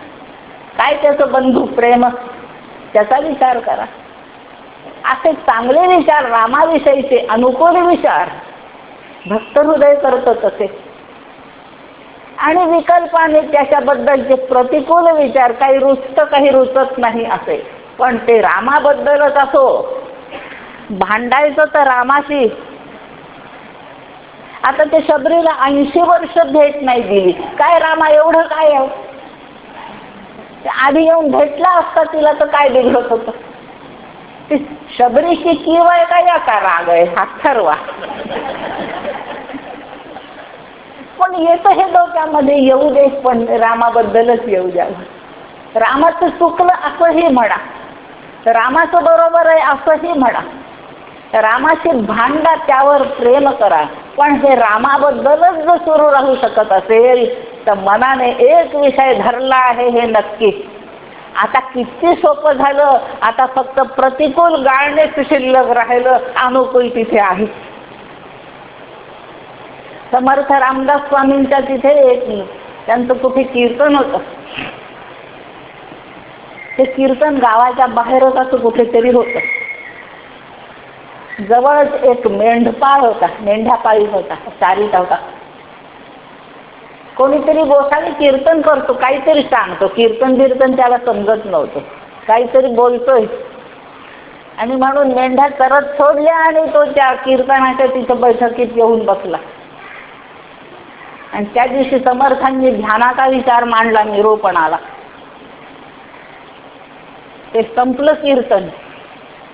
काय त्याचं बंधू प्रेम? त्याचा विचार करा. असे चांगले विचार रामाविषयीचे अनुकूल विचार भक्त हृदय करत तसे. आणि विकल्पाने त्याच्याबद्दलचे प्रतिकूल विचार काही रुचत काही रुचत नाही असे. पण ते रामाबद्दलच असो भांडायचं तर रामाशी. आता ते शबरीला ऐंशी वर्ष भेट नाही दिली. काय रामा एवढं काय आधी येऊन भेटला असता तिला तर काय बिघडत होत? शबरीची किव आहे का या का राग आहे? हा ठरवा. पण येतं हे डोक्यामध्ये येऊ दे पण रामाबद्दलच येऊ द्या. रामाचं चुकलं असंही म्हणा. रामाचं बरोबर आहे असंही म्हणा. रामाचे भांडा त्यावर प्रेम करा. पण हे रामाबद्दलच जर सुरू राहू शकत असेल तर मनाने एक विषय धरला आहे हे नक्की. आता किती सोपं झालं. आता फक्त प्रतिकूल गाळणेच शिल्लक राहिलं. अनुकूल तिथे आहे. समर्थ रामदास स्वामींच्या तिथे एक त्यांचं कुठे कीर्तन होत. ते कीर्तन गावाच्या बाहेरच असं कुठेतरी होतं. जवळच एक मेंढपाळ होता मेंढ्यापाळी होता चारीत होता. कोणीतरी गोसावी कीर्तन करतो काहीतरी सांगतो. कीर्तन बिर्तन त्याला समजत नव्हतं. काहीतरी बोलतोय. आणि म्हणून मेंढ्या चरत सोडल्या आणि तो त्या कीर्तनाच्या तिथं बैठकीत येऊन बसला. आणि त्या दिवशी समर्थांनी ध्यानाचा विचार मांडला निरूपणाला. ते संपलं कीर्तन.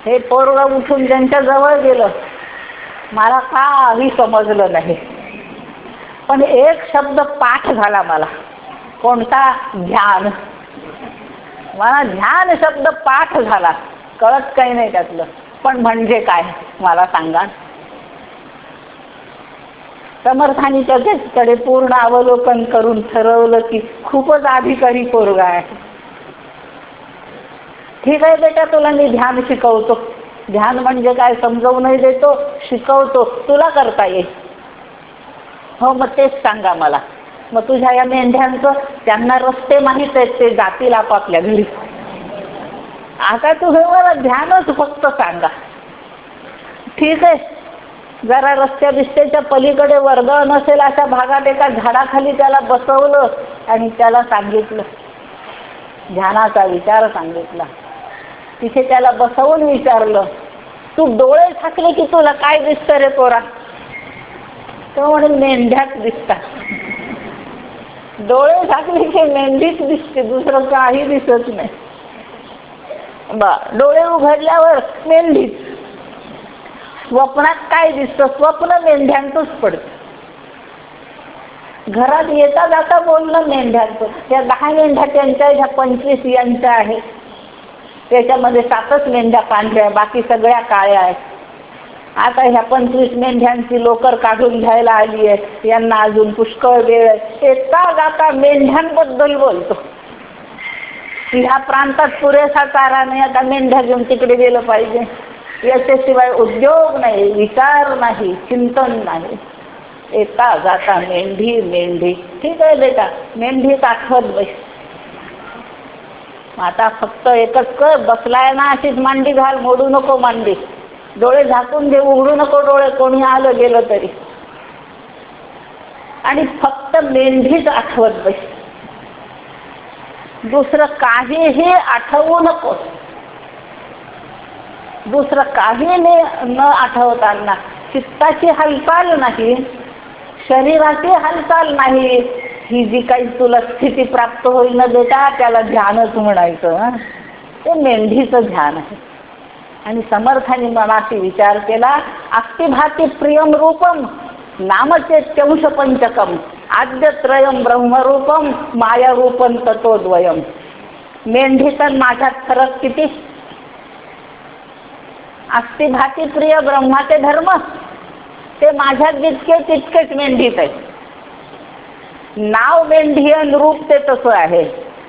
हे पोरगा उठून त्यांच्या जवळ गेलं मला का आधी समजलं नाही. पण एक शब्द पाठ झाला मला कोणता ध्यान? मला ध्यान शब्द पाठ झाला कळत काही नाही त्यातलं. पण म्हणजे काय मला सांगा. समर्थानी त्याच्याकडे पूर्ण अवलोकन करून ठरवलं की खूपच अधिकारी पोरगा आहे. ठीक आहे बेटा तुला मी ध्यान शिकवतो. ध्यान म्हणजे काय? समजवूनही देतो शिकवतो. तुला करता येईल. हो मग तेच सांगा मला. मग तुझ्या या मेंढ्यांचं त्यांना रस्ते माहीत आहेत ते जातील आपापल्या घरी. आता तुझं मला ध्यानच फक्त सांगा. ठीक आहे? जरा रस्त्या बिस्त्याच्या पलीकडे वर्ग नसेल अशा भागात एका झाडाखाली त्याला बसवलं आणि त्याला सांगितलं. ध्यानाचा विचार सांगितला. तिथे त्याला बसवून विचारलं तू डोळे झाकले की तुला काय दिसतं रे पोरा? तो म्हणे मेंढ्याच दिसतात. डोळे झाकले की मेंढीच दिसते दुसरं काही दिसत नाही. बा डोळे उघडल्यावर मेंढीच. स्वप्नात काय दिसतं? स्वप्न मेंढ्यांचंच पडतं. घरात येता जाता बोललं मेंढ्यांचं. त्या दहा मेंढ्या त्यांच्या ह्या पंचवीस यांच्या आहेत. त्याच्यामध्ये सातच मेंढ्या पांढऱ्या बाकी सगळ्या काळ्या आहेत. आता ह्या पंचवीस मेंढ्यांची लोकर काढून घ्यायला आली आहे यांना अजून पुष्कळ वेळ आहे. एका जाता मेंढ्यांबद्दल बोलतो. ह्या प्रांतात पुरेसा चारा नाही आता मेंढ्या घेऊन तिकडे गेलं पाहिजे. याच्याशिवाय उद्योग नाही विचार नाही चिंतन नाही. येता जाता मेंढी मेंढी. ठीक आहे बेटा मेंढी आठवत बस. आता फक्त एकच कर बसलाय ना अशीच मांडी घाल मोडू नको मांडी. डोळे झाकून घे उघडू नको डोळे कोणी आलं गेलं तरी. आणि फक्त मेंढीच आठवत बस. दुसरं काहीही आठवू नको. दुसरं काही न आठवताना चित्ताची हालचाल नाही शरीराची हालचाल नाही. ही जी काही तुला स्थिती प्राप्त होईल ना बेटा त्याला ध्यानच म्हणायचं ते मेंढीचं ध्यान आहे. आणि समर्थाने मनाशी विचार केला अस्तिभाती प्रियम रूपम नामचे चौश पंचकम आद्यत्रयम ब्रह्मरूपम मायारूपम तत्वद्वयम मेंढीतन माझ्यात फरक किती? अस्तिभाती प्रिय ब्रह्माचे धर्म ते माझ्यात जितके तितकेच मेंढीत आहे नाव मेंढियन रूप ते तसं आहे.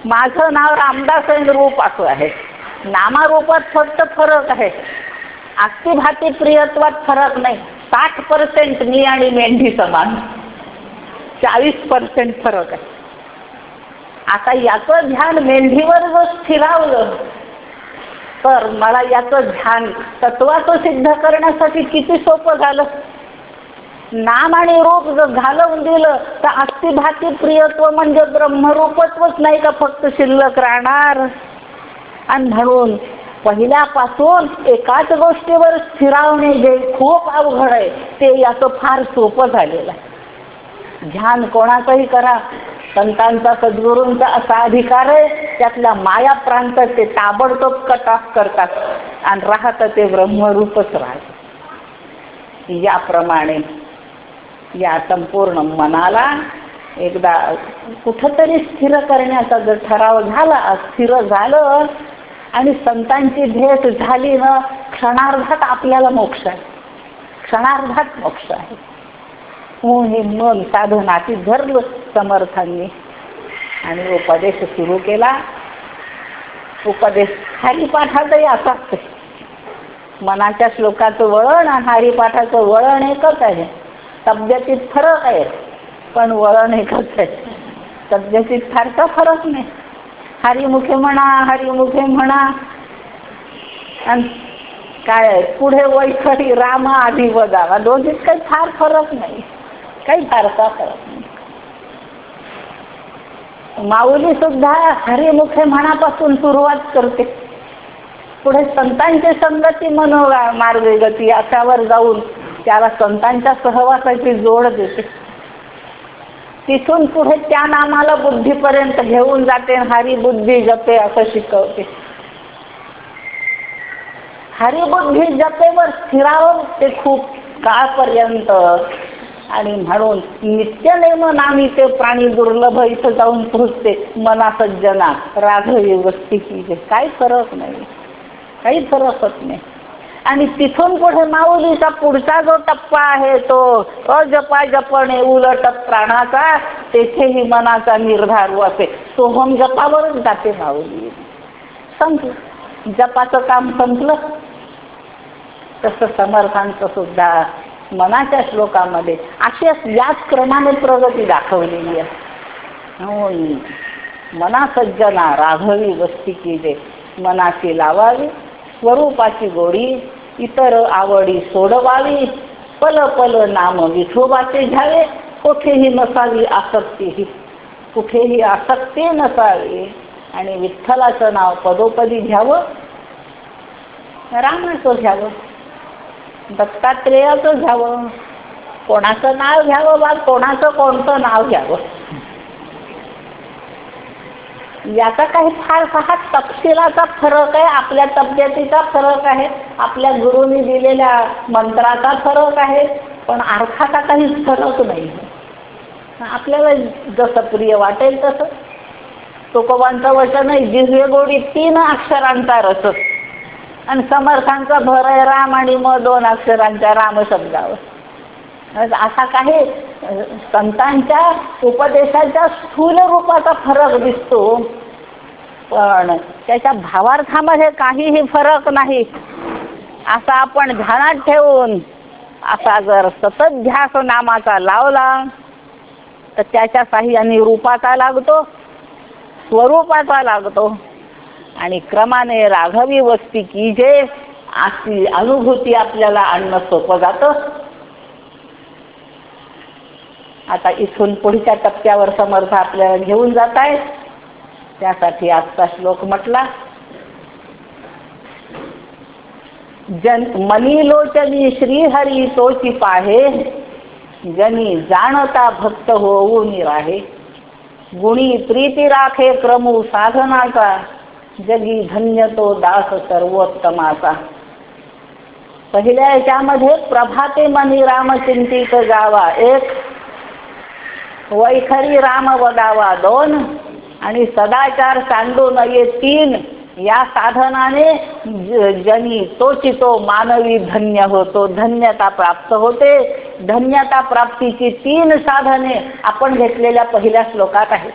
माझं नाव रामदास रूप असं आहे. नामारूपात फक्त फरक आहे. अस्तिभाती प्रियत्वात फरक नाही. साठ पर्सेंट मी आणि मेंढी समान. चाळीस पर्सेंट फरक आहे. आता याचं ध्यान मेंढीवर जर स्थिरावलं तर मला याचं ध्यान तत्वाचं सिद्ध करण्यासाठी किती सोपं झालं? नाम आणि रूप जर घालवून दिलं तर अस्थिभाती प्रियत्व म्हणजे ब्रह्मरूपत्वच नाही का फक्त शिल्लक राहणार? आणि म्हणून पहिल्यापासून एकाच गोष्टीवर स्थिरावणे जे खूप अवघड आहे ते याचं फार सोपं झालेलं आहे. ध्यान कोणाचंही करा. संतांचा सद्गुरूंचा असा अधिकार आहे त्यातल्या माया प्रांतात ते ताबडतोब कट करतात आणि राहतं ते ब्रह्मरूपच राहत. याप्रमाणे या संपूर्ण मनाला एकदा कुठंतरी स्थिर करण्याचा जर ठराव झाला स्थिर झालं आणि संतांची भेट झाली ना क्षणार्धात आपल्याला मोक्ष आहे. क्षणार्धात मोक्ष आहे. म्हणून हे मन साधनाची धरलं समर्थांनी. आणि उपदेश सुरू केला. उपदेश हरिपाठातही असाच मनाच्या श्लोकाचं वळण आणि हरिपाठाचं वळण एकच आहे. तब्येतीत फरक आहे. पण वळण एकच आहे. तब्येतीत फारसा फरक नाही. हरिमुखे म्हणा हरिमुखे म्हणा. आणि काय पुढे वैखरी राम आधी बदावा दोघीत काही फार फरक नाही. काही फारसा फरक नाही. माऊली सुद्धा हरिमुखे म्हणापासून सुरुवात करते. पुढे संतांची संगती मनोगा मार्ग गती अशावर जाऊन त्याला संतांच्या सहवासाची जोड देते. तिथून पुढे त्या नामाला बुद्धीपर्यंत घेऊन जाते हरी बुद्धी जपे असं शिकवते. हरिबुद्धी जपेवर स्थिरावं ते खूप काळपर्यंत आणि म्हणून नित्यनेम नामी ते प्राणी दुर्लभ इथं जाऊन पोहोचते. मना सज्जना राघवी वस्ती की काही फरक नाही. काही फरक होत नाही. आणि तिथून पुढे माऊलीचा पुढचा जो टप्पा आहे तो अजपा जपणे उलट प्राणाचा तेथेही मनाचा निर्धार असे. सोहम जपावरच जाते माऊली. संपलं. जपाचं काम संपलं. तसं समर्थांचं सुद्धा मनाच्या श्लोकामध्ये अशी याच क्रमाने प्रगती दाखवलेली आहे. मना सज्जना राघवी वस्ती की दे मनाची लावावी. स्वरूपाची गोडी इतर आवडी सोडवावी. पल पल नाम विठोबाचे घ्यावे कुठेही नसावी आसक्ती कुठेही आसक्ती नसावी आणि विठ्ठलाचं नाव पदोपदी घ्यावं. रामाचं घ्यावं. दत्तात्रेयाचं घ्यावं. कोणाचं नाव घ्यावं बा? कोणाचं कोणतं नाव घ्यावं? याचा काही फार हा तपशिलाचा फरक आहे आपल्या तब्येतीचा फरक आहे आपल्या गुरुनी दिलेल्या मंत्राचा फरक आहे पण अर्थाचा काही फरक नाही. आपल्याला जसं प्रिय वाटेल तसं. तुकोबांचं वचन आहे जिव्हे गोडी तीन अक्षरांचा रस. आणि समर्थांचा भर आहे राम आणि मग दोन अक्षरांच्या राम शब्दावर. असा काही संतांच्या उपदेशाच्या स्थूल रूपाचा फरक दिसतो. पण त्याच्या भावार्थामध्ये काहीही फरक नाही. असा आपण ध्यानात ठेवून असा जर सतत ध्यास नामाचा लावला तर त्याच्या साह्याने रूपाचा लागतो स्वरूपाचा लागतो. आणि क्रमाने राघवी वस्ती की जे अशी अनुभूती आपल्याला आणणं सोपं जातं. आता इथून पुढच्या टप्प्यावर समर्थ आपल्याला घेऊन जात आहेत. त्यासाठी आजचा श्लोक म्हटला जन मनीलोचनी श्रीहरी तोची पाहे जनी जाणता भक्त होऊन राहे गुणी प्रीती राखे क्रमू साधनाचा जगी धन्य तो दास सर्वोत्तमाचा. पहिल्या याच्यामध्ये प्रभाते मनी रामचिंतित जावा एक वैखरी राम वदावा दोन आणि सदाचार सांडू नये तीन. या साधनाने जनी तोची तो मानवी धन्य होतो. धन्यता प्राप्त होते. धन्यता प्राप्तीची तीन साधने आपण घेतलेल्या पहिल्या श्लोकात आहेत.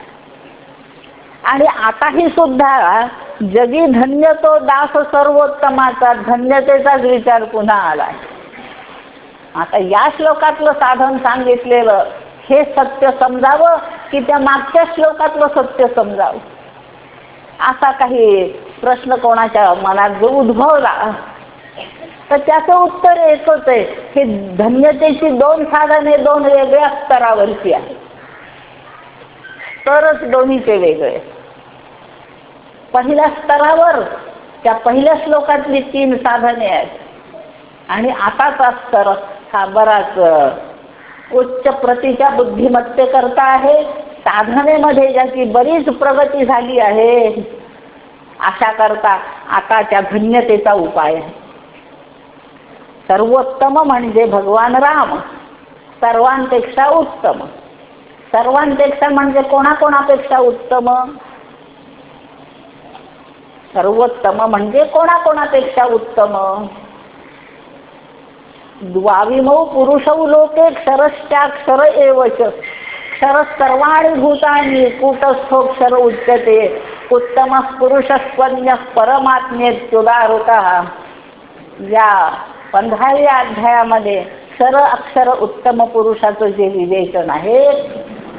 आणि आताही सुद्धा जगी धन्य तो दास सर्वोत्तमाचा धन्यतेचाच विचार पुन्हा आलाय. आता या श्लोकातलं साधन सांगितलेलं हे सत्य समजावं की त्या मागच्या श्लोकातलं सत्य समजावं? असा काही प्रश्न कोणाच्या मनात जो उद्भवला तर त्याचं उत्तर एकच आहे हे धन्यतेची दोन साधने दोन वेगळ्या स्तरावरची आहे तरच दोन्हीचे वेगळे. पहिल्या स्तरावर त्या पहिल्या श्लोकातली तीन साधने आहेत. आणि आताचा स्तर हा बराच उच्च प्रतीच्या बुद्धिमत्ते करता आहे. साधनेमध्ये ज्याची बरीच प्रगती झाली आहे अशा करता आताच्या धन्यतेचा उपाय. आहे सर्वोत्तम म्हणजे भगवान राम सर्वांपेक्षा उत्तम. सर्वांपेक्षा म्हणजे कोणाकोणापेक्षा उत्तम? सर्वोत्तम म्हणजे कोणाकोणापेक्षा उत्तम? द्वाविमौ पुरुषौ लोके क्षरश्चाक्षर एवच क्षर सर्वाणी भूतानी कूटस्थोक्षर उच्यते। उत्तम पुरुषस्वन्य परमात्मेत्युदारुत या पंधराव्या अध्यायामध्ये क्षर अक्षर उत्तम पुरुषाचं जे विवेचन आहे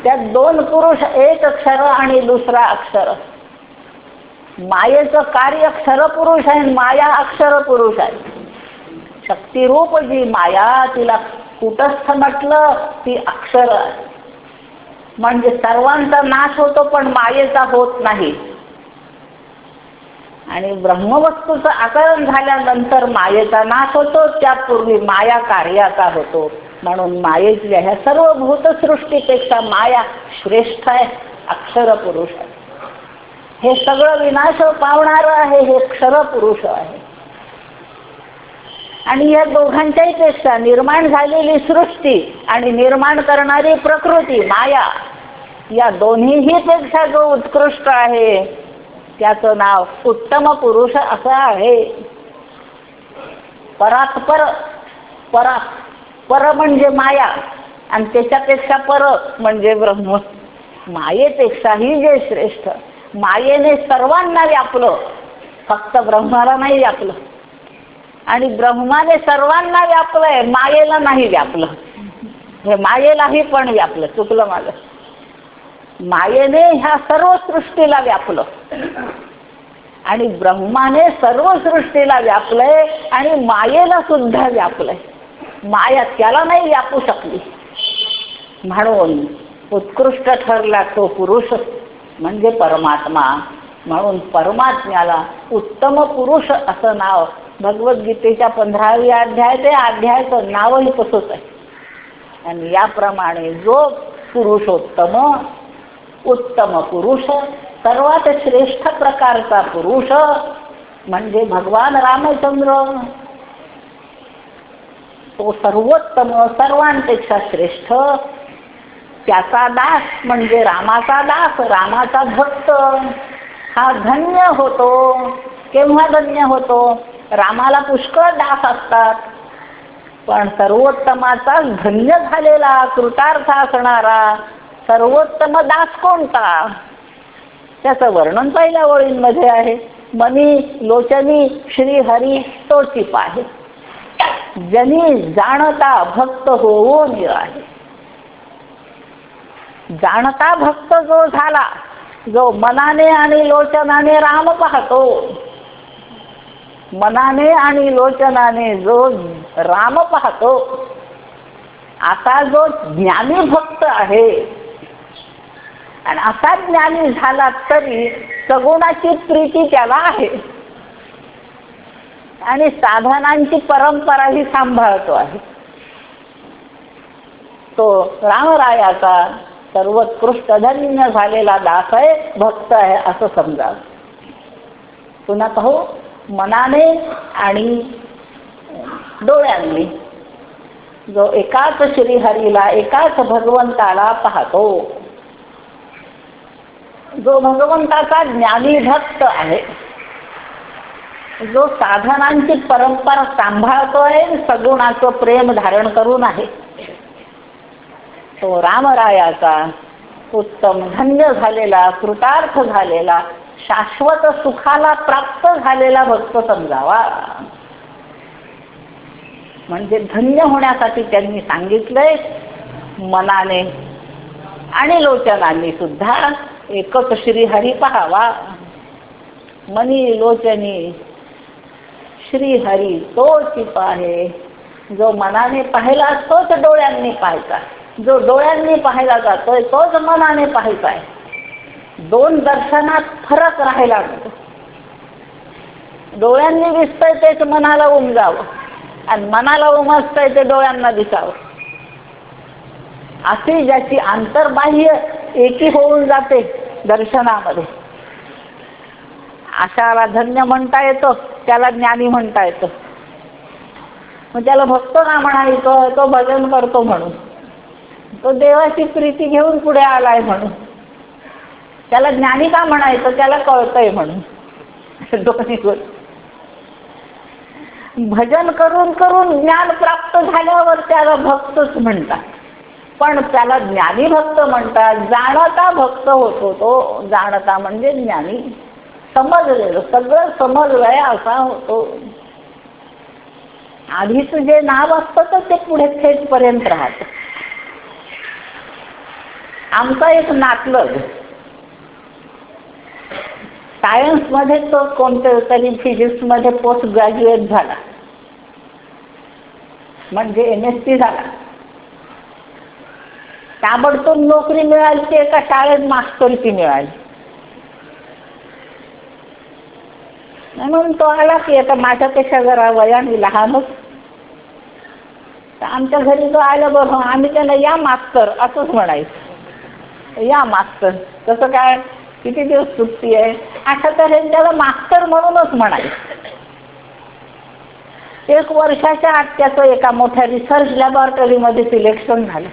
त्यात दोन पुरुष एक अक्षर आणि दुसरा अक्षर. मायेचं कार्य क्षर पुरुष आहे माया अक्षर पुरुष आहे. शक्तिरूप जी माया तिला कुटस्थ म्हटलं ती अक्षर म्हणजे सर्वांचा नाश होतो पण मायेचा होत नाही. आणि ब्रह्मवस्तूचं आकलन झाल्यानंतर मायेचा नाश होतो त्यापूर्वी माया कार्याचा होतो. म्हणून मायेतल्या ह्या सर्व भूतसृष्टीपेक्षा माया श्रेष्ठ आहे अक्षर पुरुष आहे. हे सगळं विनाश पावणारं आहे हे क्षर पुरुष आहे. आणि या दोघांच्याही पेक्षा निर्माण झालेली सृष्टी आणि निर्माण करणारी प्रकृती माया या दोन्हीही पेक्षा जो उत्कृष्ट आहे त्याचं नाव उत्तम पुरुष असं आहे. परात्पर परा पर म्हणजे माया आणि त्याच्यापेक्षा पर म्हणजे ब्रह्म. मायेपेक्षाही जे श्रेष्ठ मायेने सर्वांना व्यापलं फक्त ब्रह्माला नाही व्यापलं. आणि ब्रह्माने सर्वांना व्यापलंय मायेला नाही व्यापलं. हे मायेलाही पण व्यापलं चुकलं माझं. मायेने ह्या सर्व सृष्टीला व्यापलं. आणि ब्रह्माने सर्व सृष्टीला व्यापलंय आणि मायेला सुद्धा व्यापलंय. माया त्याला नाही व्यापू शकली. म्हणून उत्कृष्ट ठरला तो पुरुष म्हणजे परमात्मा. म्हणून परमात्म्याला उत्तम पुरुष असं नाव भगवद्गीतेच्या पंधराव्या अध्याय ते अध्यायाचं नावही तसंच आहे. आणि याप्रमाणे जो पुरुषोत्तम उत्तम पुरुष सर्वात श्रेष्ठ प्रकारचा पुरुष म्हणजे भगवान रामचंद्र. तो सर्वोत्तम सर्वांपेक्षा श्रेष्ठ त्याचा दास म्हणजे रामाचा दास रामाचा भक्त. हा धन्य होतो केव्हा धन्य होतो? रामाला पुष्कळ दास असतात. पण सर्वोत्तमाचा धन्य झालेला कृतार्थ असणारा सर्वोत्तम दास कोणता? त्याचं वर्णन पहिल्या ओळींमध्ये आहे. मनी लोचनी श्री हरी तोची पाहे. जनी जाणता भक्त होऊन आहे जाणता भक्त जो झाला जो मनाने आणि लोचनाने राम पाहतो मनाने आणि लोचनाने जो राम पाहतो आता जो ज्ञानी भक्त आहे आणि असा ज्ञानी झाला तरी सगुणाची प्रीती त्याला आहे. आणि साधनांची परंपरा ही सांभाळतो आहे. तो रामरायाचा सर्वोत्कृष्ट धन्य झालेला दास आहे भक्त आहे असं समजा पुन्हा पाहू. मनाने आणि डोळ्यांनी जो एकाच श्रीहरीला एकाच भगवंताला पाहतो. जो भगवंताचा ज्ञानी भक्त आहे जो साधनांची परंपरा सांभाळतोय सगुणाचं प्रेम धारण करून आहे तो रामरायाचा उत्तम धन्य झालेला कृतार्थ झालेला शाश्वत सुखाला प्राप्त झालेला भक्त समजावा. म्हणजे धन्य होण्यासाठी त्यांनी सांगितलंय मनाने आणि लोचनांनी सुद्धा एकच श्रीहरी पहावा. मनी लोचनी श्रीहरी तोच पाहे. जो मनाने पाहिला तोच डोळ्यांनी पाहायचा. जो डोळ्यांनी पाहायला जातोय तोच मनाने पाहायचा आहे. दोन दर्शनात फरक राहायला लागतो. डोळ्यांनी दिसतंय तेच मनाला उमजावं. आणि मनाला उमजतंय ते डोळ्यांना दिसावं. अशी ज्याची आंतरबाह्य एकी होऊन जाते दर्शनामध्ये. अशाला धन्य म्हणता येतो त्याला ज्ञानी म्हणता येतं. मग त्याला भक्त का म्हणायचं तो भजन करतो म्हणून. तो देवाची प्रीती घेऊन पुढे आलाय म्हणून. त्याला ज्ञानी का म्हणायचं? त्याला कळतंय म्हणून. दोन्ही गोष्टी. भजन करून करून ज्ञान प्राप्त झाल्यावर त्याला भक्तच म्हणतात. पण त्याला ज्ञानी भक्त म्हणतात. जाणता भक्त होतो तो. जाणता म्हणजे ज्ञानी. समजलेलं. सगळं समजलंय असा होतो. आधीच जे नाव असतं तर ते पुढे थेटपर्यंत राहत. आमचा एक नातलग सायन्समध्ये तो कोणत्या तरी फिजिक्समध्ये पोस्ट ग्रॅज्युएट झाला. म्हणजे एम एस सी झाला. ताबडतोब नोकरी मिळाली ती एका शाळेत मास्टरची मिळाली. म्हणून तो आला की आता माझ्यापेक्षा जरा वयाने लहानच तर आमच्या घरी तो आला बरं आम्ही त्याला या मास्तर असंच म्हणायचं. या मास्तर तसं काय किती दिवस सुट्टी आहे? अशा हे त्याला मास्तर म्हणूनच म्हणायचं एक वर्षाच्या आत त्याचं एका मोठ्या रिसर्च लॅबॉरेटरीमध्ये सिलेक्शन झालं.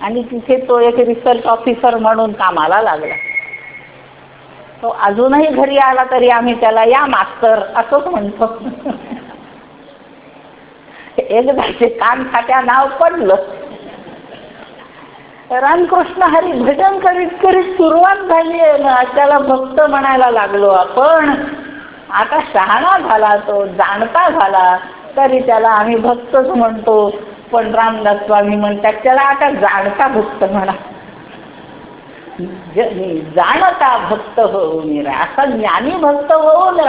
आणि तिथे तो एक रिसर्च ऑफिसर म्हणून कामाला लागला. तो अजूनही घरी आला तरी आम्ही त्याला या मास्तर असंच म्हणतो. एकदा ते कान खात्या नाव पडलं. रामकृष्ण हरी भजन करीत करीत सुरुवात झाली आहे ना त्याला भक्त म्हणायला लागलो आपण. आता शहाणा झाला तो जाणता झाला तरी त्याला आम्ही भक्तच म्हणतो. पण रामदास स्वामी म्हणतात त्याला आता जाणता भक्त म्हणा. जाणता भक्त होऊन असा ज्ञानी भक्त होऊन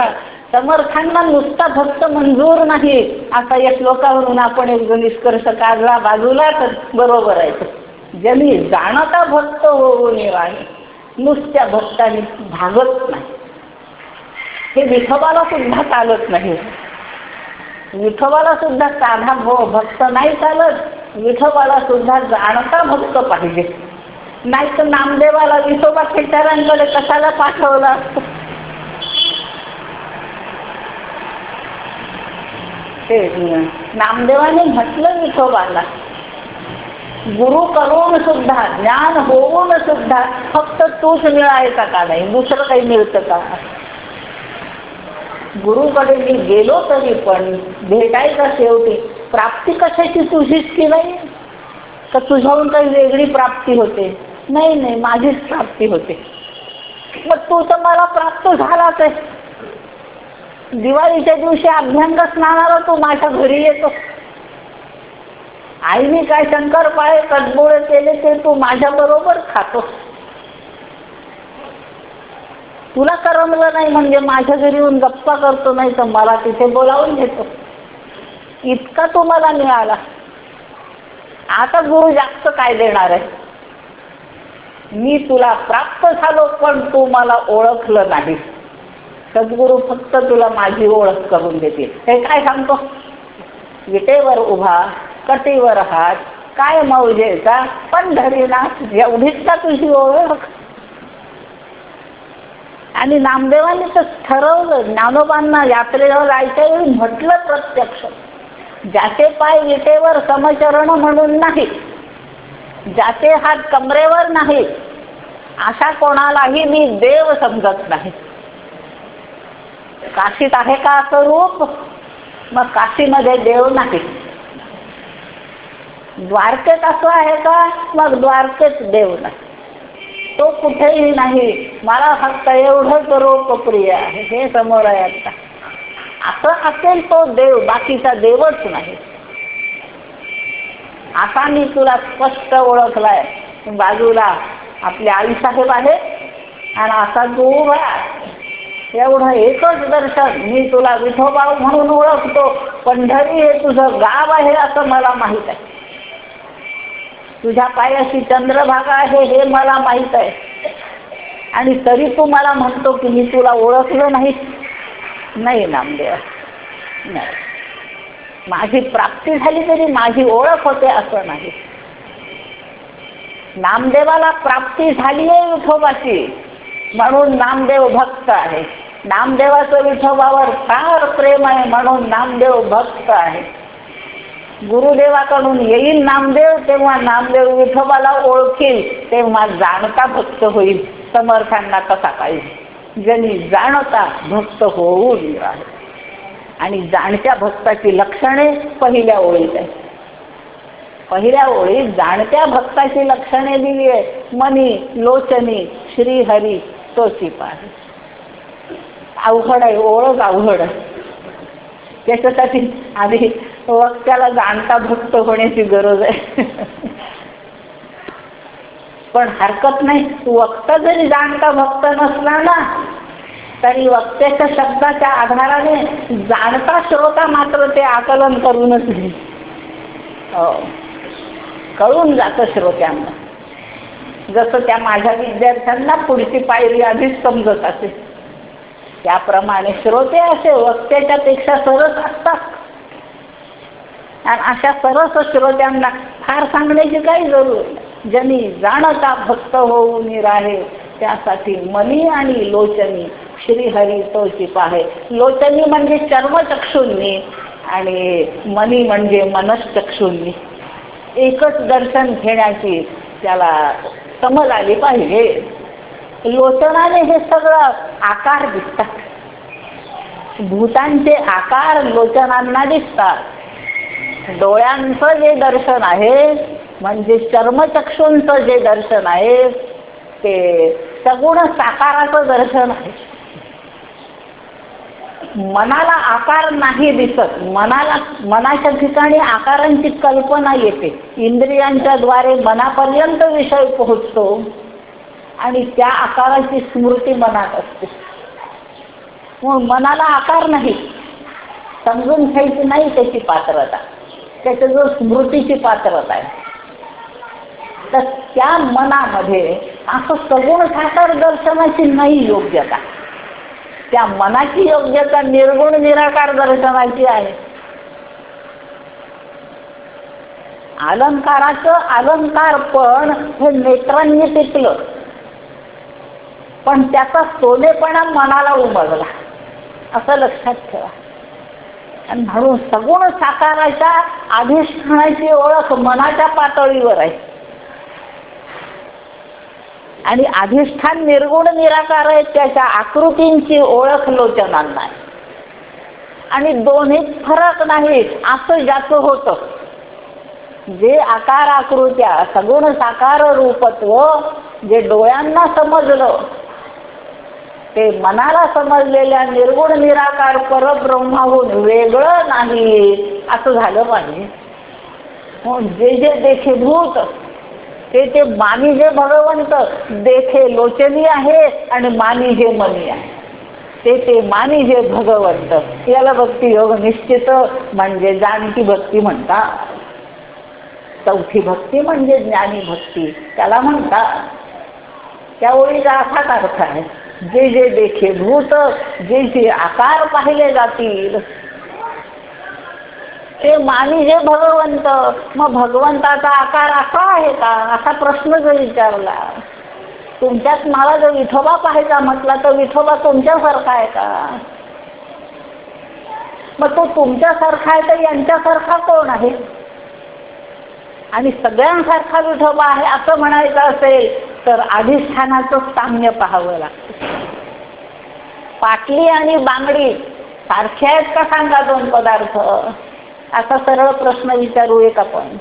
समर्थांना नुसता भक्त मंजूर नाही. असा या श्लोकावरून आपण एक निष्कर्ष काढला बाजूला तर बरोबर आहे. ज्यांनी जाणता भक्त होऊन आहे नुसत्या भक्ताने भागत नाही. हे विठोबाला सुद्धा चालत नाही. विठोबाला सुद्धा साधा भक्त नाही चालत. विठोबाला सुद्धा जाणता भक्त पाहिजे. नाही तर नामदेवाला विठोबा खेचारांकडे कशाला पाठवला? ते नामदेवाने म्हटलं विठोबाला गुरु करून सुद्धा ज्ञान होऊन सुद्धा फक्त तूच मिळायचा का नाही? दुसरं काही मिळतं का? गुरुकडे मी गेलो तरी पण भेटायचा शेवटी प्राप्ती कशाची तुझीच की नाही? का तुझ्याहून काही वेगळी प्राप्ती होते? नाही नाही माझीच प्राप्ती होते. मग तू तर मला प्राप्त झालाच आहे. दिवाळीच्या दिवशी अभ्यंग स्नानाला तू माझ्या घरी येतो. आईने काय शंकर पाय कडबोळे केले ते तू माझ्या बरोबर खातो. तुला करमलं नाही म्हणजे माझ्या घरी येऊन गप्पा करतो नाही तर मला तिथे बोलावून घेतो. इतका तुम्हाला मिळाला. आता गुरु जास्त काय देणार आहे? मी तुला प्राप्त झालो पण तू मला ओळखलं नाही. सद्गुरू फक्त तुला माझी ओळख करून देतील. हे काय सांगतो? विटेवर उभा. कटीवर हात काय मौजेचा? पंढरीनाथ एवढीच का तुझी ओळख? आणि नामदेवाने तर ठरवलं ज्ञानोबांना यात्रेला जायच्या वेळी म्हटलं प्रत्यक्ष. ज्याचे पाय विटेवर समचरण म्हणून नाही ज्याचे हात कमरेवर नाही अशा कोणालाही मी देव समजत नाही. काशीत आहे का असं रूप? मग काशीमध्ये देव नाही. द्वारकेत असं आहे का? मग द्वारकेत देव नाही. तो कुठेही नाही. मला फक्त एवढंच लोकप्रिय आहे. हे समोर आहे आता. असं असेल तो देव बाकीचा देवच नाही. आता मी तुला स्पष्ट ओळखलाय. बाजूला आपले आईसाहेब आहे आणि असा तू उभा एवढं एकच दर्शन मी तुला विठोबा म्हणून ओळखतो. पंढरी हे तुझं गाव आहे असं मला माहीत आहे. तुझ्या पायाशी चंद्रभागा आहे हे मला माहीत आहे. आणि तरी तू मला म्हणतो की मी तुला ओळखलं नाही. नाही नामदेव. नाही. माझी प्राप्ती झाली तरी माझी ओळख होते असं नाही. नामदेवाला प्राप्ती झाली आहे विठोबाची. म्हणून नामदेव भक्त आहे. नामदेवाचं विठोबावर फार प्रेम आहे म्हणून नामदेव भक्त आहे. गुरुदेवाकडून येईल नामदेव तेव्हा नामदेव विठोबाला ओळखील तेव्हा जाणता भक्त होईल. समर्थांना कसा पाहिजे? ज्यांनी जाणता भक्त होऊन आणि जाणत्या भक्ताची लक्षणे पहिल्या ओळीत आहे पहिल्या ओळीत जाणत्या भक्ताची लक्षणे दिली आहे मनी लोचनी श्रीहरी तोची पाहे अवघड आहे ओळख अवघड आहे. त्याच्यासाठी आधी वक्त्याला जाणता भक्त होण्याची गरज आहे. पण हरकत नाही. वक्ता जरी जाणता भक्त नसला ना तरी वक्त्याच्या शब्दाच्या आधाराने जाणता श्रोता मात्र ते आकलन करूनच घेईल. हो. कळून जातं श्रोत्यांना. जसं त्या माझ्या विद्यार्थ्यांना पुढची पायरी आधीच समजत असेल त्याप्रमाणे श्रोते असे वक्त्याच्या पेक्षा सरस असतात. आणि अशा सरस श्रोत्यांना फार सांगण्याची काही जरूर ज्यांनी जाणता भक्त होऊन राहे त्यासाठी मनी आणि लोचनी श्रीहरी तोची पाहे. लोचनी म्हणजे चर्मचक्षूंनी आणि मनी म्हणजे मनश्चक्षूंनी. एकच दर्शन घेण्याची त्याला समज आली पाहिजे. लोचनाने हे सगळं आकार दिसतात. भूतांचे आकार लोचनांना दिसतात. डोळ्यांचं जे दर्शन आहे म्हणजे चर्मचक्षूंचं जे दर्शन आहे ते सगुण साकाराचं दर्शन आहे. मनाला आकार नाही दिसत. मनाला मनाच्या ठिकाणी आकारांची कल्पना येते. इंद्रियांच्या द्वारे मनापर्यंत विषय पोहोचतो आणि त्या आकाराची स्मृती मनात असते. मग मनाला आकार नाही. समजून घ्यायची नाही त्याची पात्रता. त्याचं जो स्मृतीची पात्रता आहे. तर त्या मनामध्ये असं सगुण साकार दर्शनाची नाही योग्यता. त्या मनाची योग्यता निर्गुण निराकार दर्शनाची आहे. अलंकाराचं अलंकार पण हे नेत्रांनी टिकलं. पण त्याचा सोनेपणा मनाला उमगला. असं लक्षात ठेवा. आणि म्हणून सगुण साकाराच्या अधिष्ठानाची ओळख मनाच्या पातळीवर आहे. आणि अधिष्ठान निर्गुण निराकार आहे त्याच्या आकृतींची ओळख लोचनांना आहे आणि दोन्ही फरक नाही असं ज्याचं होतं. जे आकार आकृत्या सगुण साकार रूपत्व जे डोळ्यांना समजलं ते मनाला समजलेल्या निर्गुण निराकार परब्रह्माहून वेगळं नाही. असं झालं पाहिजे. जे जे देखे भूत ते ते मानी जे भगवंत देखे लोचनी आहे आणि मानी जे मनी आहे. ते ते मानी जे भगवंत याला भक्ती योग निश्चित म्हणजे जाणती भक्ती म्हणतात. चौथी भक्ती म्हणजे ज्ञानी भक्ती त्याला म्हणतात. त्या ओळीचा असाच अर्थ आहे. जे जे देखे भूत जे जे आकार पाहिले जातील ते मानी जे भगवंत. मग भगवंताचा आकार असा आहे का? असा प्रश्न जर विचारला तुमच्यात मला जर विठोबा पाहायचा म्हटला तर विठोबा तुमच्यासारखा आहे का? मग तो तुमच्यासारखा आहे तर यांच्यासारखा कोण आहे? आणि सगळ्यांसारखा विठोबा आहे असं म्हणायचं असेल तर अधिष्ठानाचं साम्य पाहावं लागतं. पाटली आणि बांगडी सारख्या आहेत का सांगा दोन पदार्थ? असा सरळ प्रश्न विचारू एक आपण.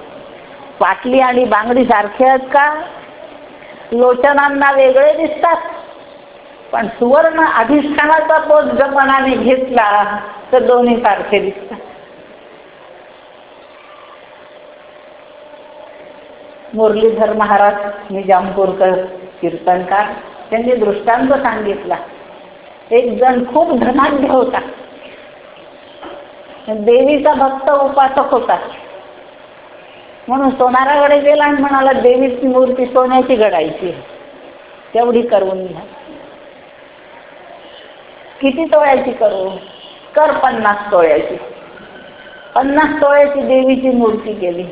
पाटली आणि बांगडी सारखे आहेत का? लोचनांना वेगळे दिसतात. पण सुवर्ण अधिष्ठानाचा पोत जपणाने घेतला तर दोन्ही सारखे दिसतात. मुरलीधर महाराज निजामपूरकर कीर्तनकार त्यांनी दृष्टांत सांगितला. एक जण खूप धनाढ्य होता. देवीचा भक्त उपासक होता. म्हणून सोनाराकडे गेला आणि म्हणाला देवीची मूर्ती सोन्याची घडायची तेवढी करून घ्या. किती तोळ्याची करू? कर पन्नास तोळ्याची. पन्नास तोळ्याची देवीची मूर्ती केली.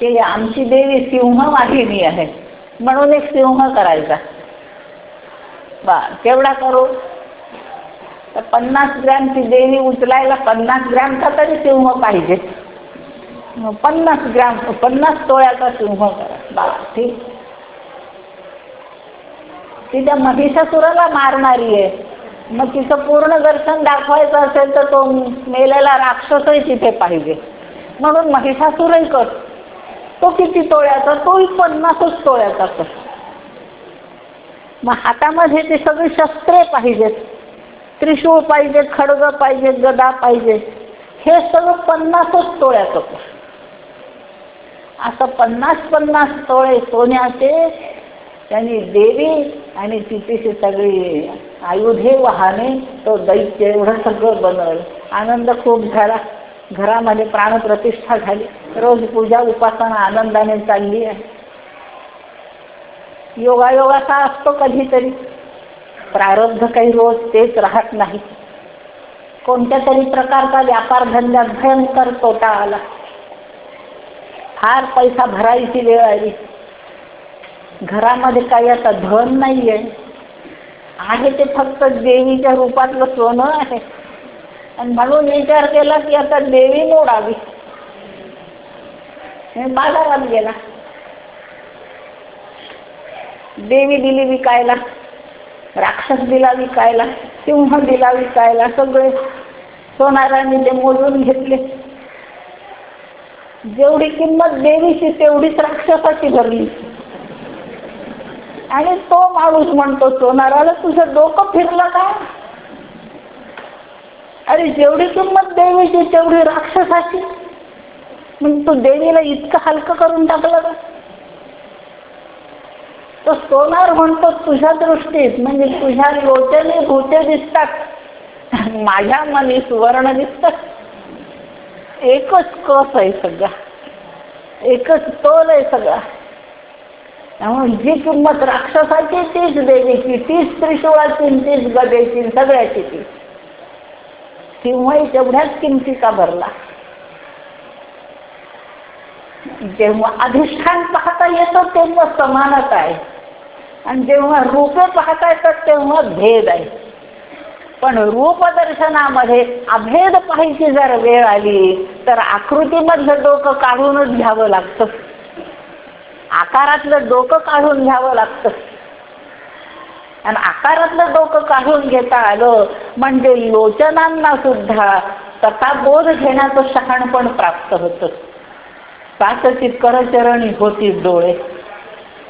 ते आमची देवी सिंह वाहिनी आहे. म्हणून एक सिंह करायचा. बा केवढा करू? तर पन्नास ग्रॅमची देणी उचलायला पन्नास ग्रॅमचा तरी सिंह पाहिजे. पन्नास ग्रॅम पन्नास तोळ्याचा सिंह करा. बा ठीक. ती त्या महिषासुराला मारणारी आहे. मग तिचं पूर्ण दर्शन दाखवायचं असेल तर तो मेलेला राक्षसही तिथे पाहिजे. म्हणून महिषासुरही कर. तो किती तोळ्याचा? तोही पन्नासच तोळ्याचा कर. मग हातामध्ये ते सगळी शस्त्रे पाहिजेत. त्रिशूळ पाहिजे खडग पाहिजे गदा पाहिजे हे सगळं पन्नासच तोळ्याचं असं पन्नास पन्नास तोळे सोन्याचे त्यांनी देवी आणि तिथे सगळी आयुधे वाहने तो दैत्य एवढं सगळं बनवलं. आनंद खूप झाला. घरामध्ये प्राणप्रतिष्ठा झाली. रोज पूजा उपासना आनंदाने चालली आहे. योगायोगाचा असतो कधीतरी. प्रारब्ध काही रोज तेच राहत नाही. कोणत्या तरी प्रकारचा व्यापार धंद्यात भयंकर तोटा आला. फार पैसा भरायची वेळ आली. घरामध्ये काही आता धन नाही आहे आहे ते फक्त देवीच्या रूपातलं सोनं आहे. आणि म्हणून विचार केला की आता देवी मोडावी. बाजारात गेला. देवी दिली विकायला राक्षस दिला विकायला सिंह दिला विकायला सगळे सोनाराने ते मोजून घेतले. जेवढी किंमत देवीची तेवढीच राक्षसाची भरली. आणि तो माणूस म्हणतो सोनाराला तुझं डोकं फिरलं का? अरे जेवढी किंमत देवीची तेवढी राक्षसाची. म्हणजे तू देवीला इतकं हलकं करून टाकलं का? तो सोनार म्हणतो तुझ्या दृष्टीत म्हणजे तुझ्या लोचने भूते दिसतात. माझ्या मनी सुवर्ण दिसतात. एकच कस आहे सगळा. एकच तोल आहे सगळा. त्यामुळे जी किंमत राक्षसाची तीच देवीची तीच त्रिशूळाची तीच गदेची सगळ्याची ती. सिंहही तेवढ्याच किमती का भरला. जेव्हा अधिष्ठान पाहता येतं तेव्हा समानता आहे. आणि जेव्हा रूपे पाहता येतात तेव्हा भेद आहे. पण रूपदर्शनामध्ये अभेद पाहायची जर वेळ आली तर आकृतीमधलं डोकं काढूनच घ्यावं लागतं. आकारातलं डोकं काढून घ्यावं लागतं. आणि आकारातलं डोकं काढून घेता आलं म्हणजे लोचनांना सुद्धा तथा बोध घेण्याचं शहाणपण प्राप्त होतं. पाचचित करचरणी होती डोळे.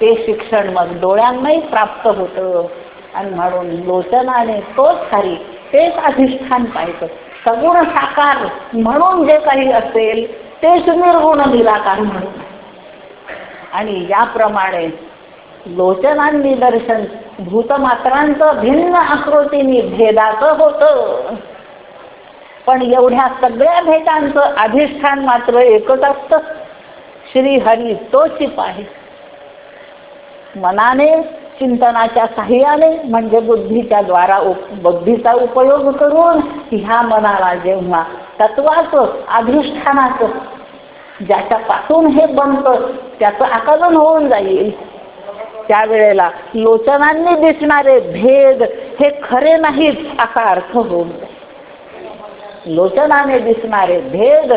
ते शिक्षण मग डोळ्यांनाही प्राप्त होतं. आणि म्हणून लोचनाने तोच हरी तेच अधिष्ठान पाहिजे. सगुण साकार म्हणून जे काही असेल तेच निर्गुण निराकार म्हणून. आणि याप्रमाणे लोचनांनी दर्शन भूतमात्रांचं भिन्न आकृतीने भेदाचं होतं. पण एवढ्या सगळ्या भेदांचं अधिष्ठान मात्र एकच असतं. श्री हरी तोचिप आहे मनाने चिंतनाच्या साह्याने म्हणजे बुद्धीच्या द्वारा बुद्धीचा उपयोग करून ह्या मनाला जेव्हा तत्वाचं अधिष्ठानाचं ज्याच्यापासून हे बनतं त्याचं आकलन होऊन जाईल. त्यावेळेला लोचनांनी दिसणारे भेद हे खरे नाहीत असा अर्थ होऊन जाईल. लोचनाने दिसणारे भेद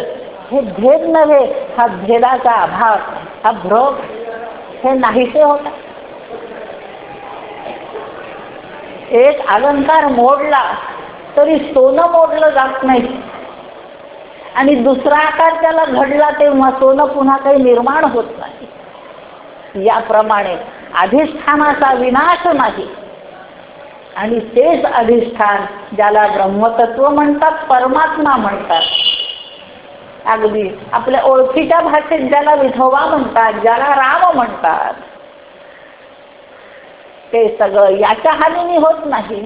हे भेद नव्हे हा भेदाचा अभाव हा भ्रम हे नाहीसे होता एक अलंकार मोडला तरी सोनं मोडलं जात नाही. आणि दुसरा आकार त्याला घडला तेव्हा सोनं पुन्हा काही निर्माण होत नाही. याप्रमाणे अधिष्ठानाचा विनाश नाही. आणि तेच अधिष्ठान ज्याला ब्रह्मतत्व म्हणतात परमात्मा म्हणतात. अगदी आपल्या ओळखीच्या भाषेत ज्याला विठोबा म्हणतात ज्याला राम म्हणतात. ते सगळं याच्या हानीने होत नाही.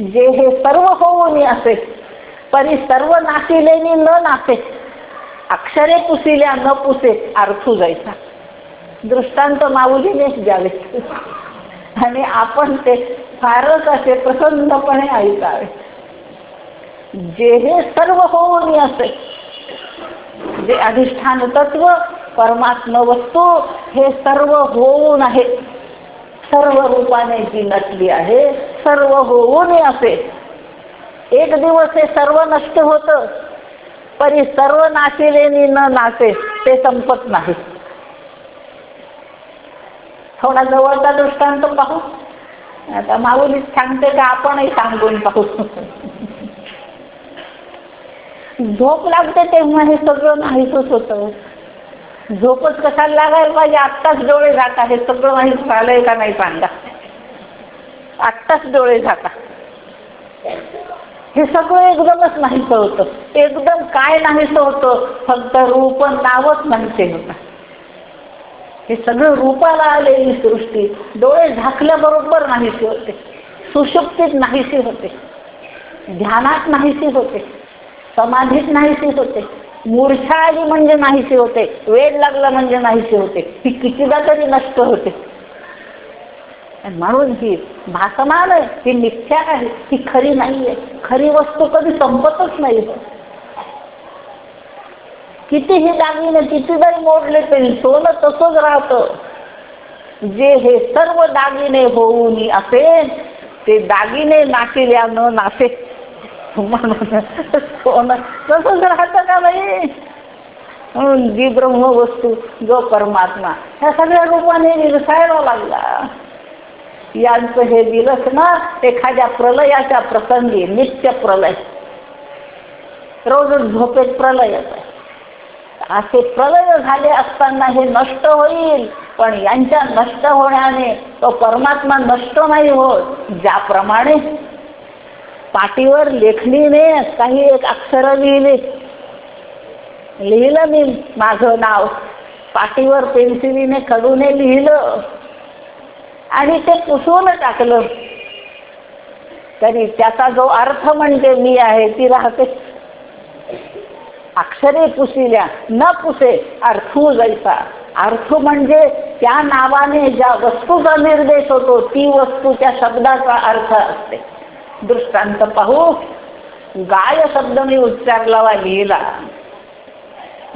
जे हे सर्व होऊन असे परी सर्व नाशिलेनी न नासे अक्षरे पुसिल्या न पुसे अर्थू जायचा. दृष्टांत माऊलीनेच द्यावे. आणि आपण ते फारच असे प्रसन्नपणे ऐकावे. जे हे सर्व होऊन असे जे अधिष्ठान तत्व परमात्म वस्तू हे सर्व होऊन आहे सर्व रूपाने जी नटली आहे सर्व होऊन असे. एक दिवस हे सर्व नष्ट होत परी सर्व नाशिलेनी न नाचे ते संपत नाही. थोडा जवळचा दृष्टांत पाहू. आता माऊली सांगते का आपणही सांगून पाहू. झोप लागते तेव्हा हे सगळं नाहीच होतं. झोपच कशाला लागायला पाहिजे? आत्ताच डोळे झाका हे सगळं माहीत झालंय का नाही सांगा आत्ताच डोळे झाका. हे सगळं एकदमच नाहीच होतं. एकदम काय नाहीच होतं? फक्त रूप नावच नाहीसे होता. हे सगळं रूपाला आलेली सृष्टी. डोळे झाकल्याबरोबर नाहीसे होते. सुशुक्तीत नाहीसे होते. ध्यानात नाहीसे होते. समाधीत नाहीसे होते. मूर्छा आली म्हणजे नाहीसे होते वेळ लागला म्हणजे नाहीसे होते ती कितीदा तरी नष्ट होते. म्हणून ही भासमान ही मिथ्या आहे ती खरी नाहीये खरी वस्तू कधी संपतच नाही. कितीही दागिने कितीदाही मोडले तरी सोनं तसंच राहतं. जे हे सर्व दागिने होऊन असेल ते दागिने नाशिल्या न नासे. म्हणून सोनं. तसंच राहतं का नाही म्हणून जी ब्रह्म वस्तू जो परमात्मा ह्या सगळ्या रूपाने विरसायला लागला. यांचं हे दिलंच ना एखाद्या प्रलयाच्या प्रसंगी नित्य प्रलय. रोजच झोपेत प्रलय आहे. असे प्रलय झाले असताना हे नष्ट होईल पण यांच्या नष्ट होण्याने तो परमात्मा नष्ट नाही होत. ज्याप्रमाणे पाटीवर लेखणीने काही एक अक्षर लिहिली. लिहिलं मी माझं नाव. पाटीवर पेन्सिलीने खडूने लिहिलं. आणि ते पुसून टाकलं. तरी त्याचा जो अर्थ म्हणजे मी आहे ती राहते. अक्षरे पुसिल्या न पुसे अर्थू जैसा. अर्थ म्हणजे त्या नावाने ज्या वस्तूचा निर्देश होतो ती वस्तू त्या शब्दाचा अर्थ असते. दृष्टांत पाहू. गाय शब्द मी उच्चारला वा लिहिला.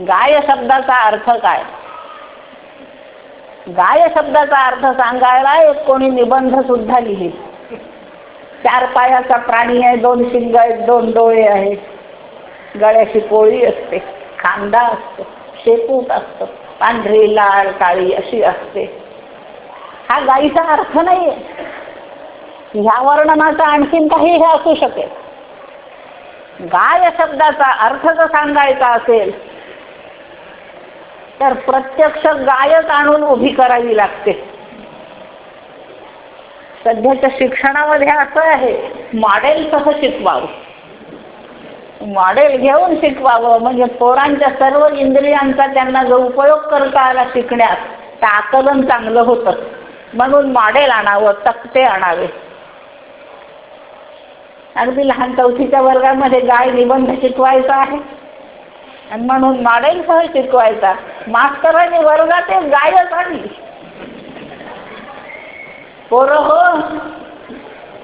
गाय शब्दाचा अर्थ काय? गाय शब्दाचा अर्थ सांगायला एक कोणी निबंध सुद्धा लिहित चार पायाचा प्राणी आहे दोन शिंग आहेत दोन डोळे आहेत. गळ्याची पोळी असते खांदा असतो शेपूट असतो पांढरी लाल काळी अशी असते. हा गायीचा अर्थ नाहीये. ह्या वर्णनाचा आणखीन काही हे असू शकेल. गाय शब्दाचा अर्थ जर सांगायचा असेल तर प्रत्यक्ष गायच आणून उभी करावी लागते. सध्याच्या शिक्षणामध्ये असं आहे मॉडेल कसं शिकवावं. मॉडेल घेऊन शिकवावं म्हणजे पोरांच्या सर्व इंद्रियांचा त्यांना जो उपयोग करता आला शिकण्यात तर आकलन चांगलं होतं. म्हणून मॉडेल आणावं तक्ते आणावे. अगदी लहान चौथीच्या वर्गामध्ये गाय निबंध शिकवायचा आहे. आणि म्हणून मॉडेलसह शिकवायचा. मास्तरांनी वर्गात एक गायच आणली पोरं हो.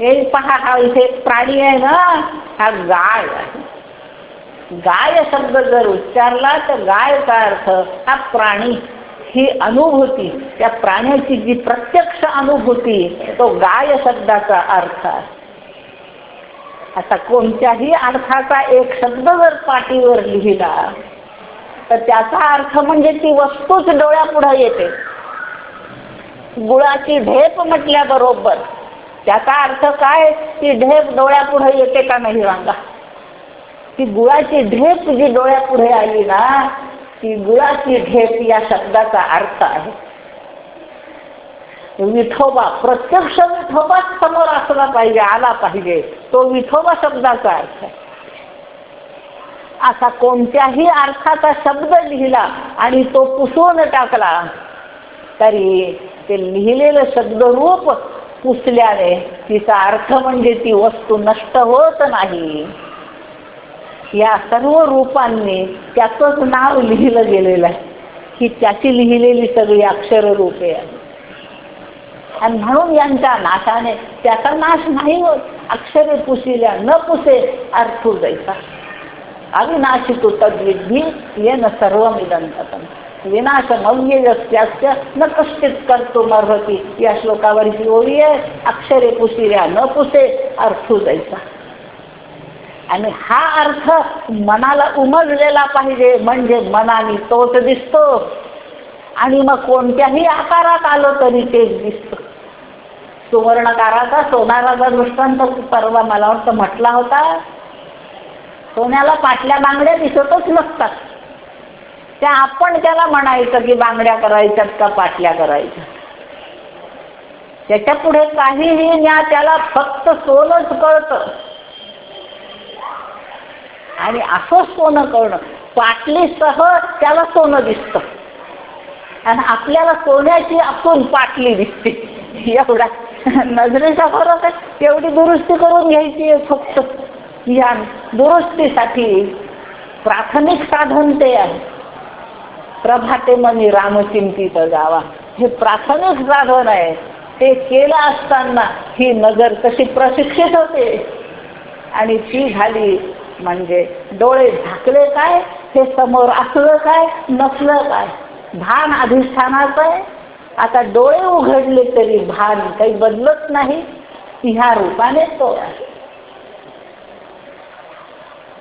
हे पहा हा इथे प्राणी आहे ना. हा गाय आहे. गाय शब्द जर उच्चारला तर गायचा अर्थ हा प्राणी. ही अनुभूती त्या प्राण्याची जी प्रत्यक्ष अनुभूती तो गाय शब्दाचा अर्थ आहे. आता कोणत्याही अर्थाचा एक शब्द जर पाठीवर लिहिला तर त्याचा अर्थ म्हणजे ती वस्तूच डोळ्यापुढे येते. गुळाची ढेप म्हटल्याबरोबर त्याचा अर्थ काय? ती ढेप डोळ्यापुढे येते का नाही रांगा ती गुळाची ढेप जी डोळ्यापुढे आली ना ती गुळाची ढेप या शब्दाचा अर्थ आहे. विठोबा प्रत्यक्ष विठोबा समोर असला पाहिजे आला पाहिजे. तो विठोबा शब्दाचा अर्थ आहे. असा कोणत्याही अर्थाचा शब्द लिहिला आणि तो पुसून टाकला तरी ते लिहिलेलं शब्दरूप पुसल्याने तिचा अर्थ म्हणजे ती वस्तू नष्ट होत नाही. या सर्व रूपांनी त्याचंच नाव लिहिलं गेलेलं आहे. ही त्याची लिहिलेली सगळी अक्षर रूपे आहे आणि म्हणून यांच्या नाशाने त्याचा नाश नाही होत. अक्षरे पुसिल्या न पुसे अर्थ जायचा. अविनाशी तू तद्विधी येन सर्व मिदंतम विनाश नव्यस्यास्य न कष्टित करतो मर्हती या श्लोकावरची ओळी आहे. अक्षरे पुसिल्या न पुसे अर्थ जायचा. आणि हा अर्थ मनाला उमजलेला पाहिजे. म्हणजे मनाने तोच दिसतो. आणि मग कोणत्याही आकारात आलं तरी तेच दिसतं. सुवर्णकाराचा सोनाराचा दृष्टांत परवा मला वाटतं म्हटला होता. सोन्याला पाटल्या बांगड्या दिसतच नसतात. त्या आपण त्याला म्हणायचं की बांगड्या करायच्यात का पाटल्या करायच्या त्याच्या पुढे काहीही न्या त्याला फक्त सोनच कळतं. आणि असं सोनं कळणं पाटलीसह त्याला सोनं दिसतं. आणि आपल्याला सोन्याची आपण पाटली दिसते. एवढा. नजरेचा फरक आहे. एवढी दुरुस्ती करून घ्यायची आहे फक्त. या दुरुस्तीसाठी प्राथमिक साधन ते आहे. प्रभाते मनी रामचिंतित गावा हे प्राथमिक साधन आहे. ते केलं असताना ही नजर कशी प्रशिक्षित होते? आणि ती झाली म्हणजे डोळे झाकले काय? हे समोर असलं काय? नसलं काय? भान अधिष्ठानाचं आहे. आता डोळे उघडले तरी भान काही बदलत नाही ह्या रूपाने तो आहे.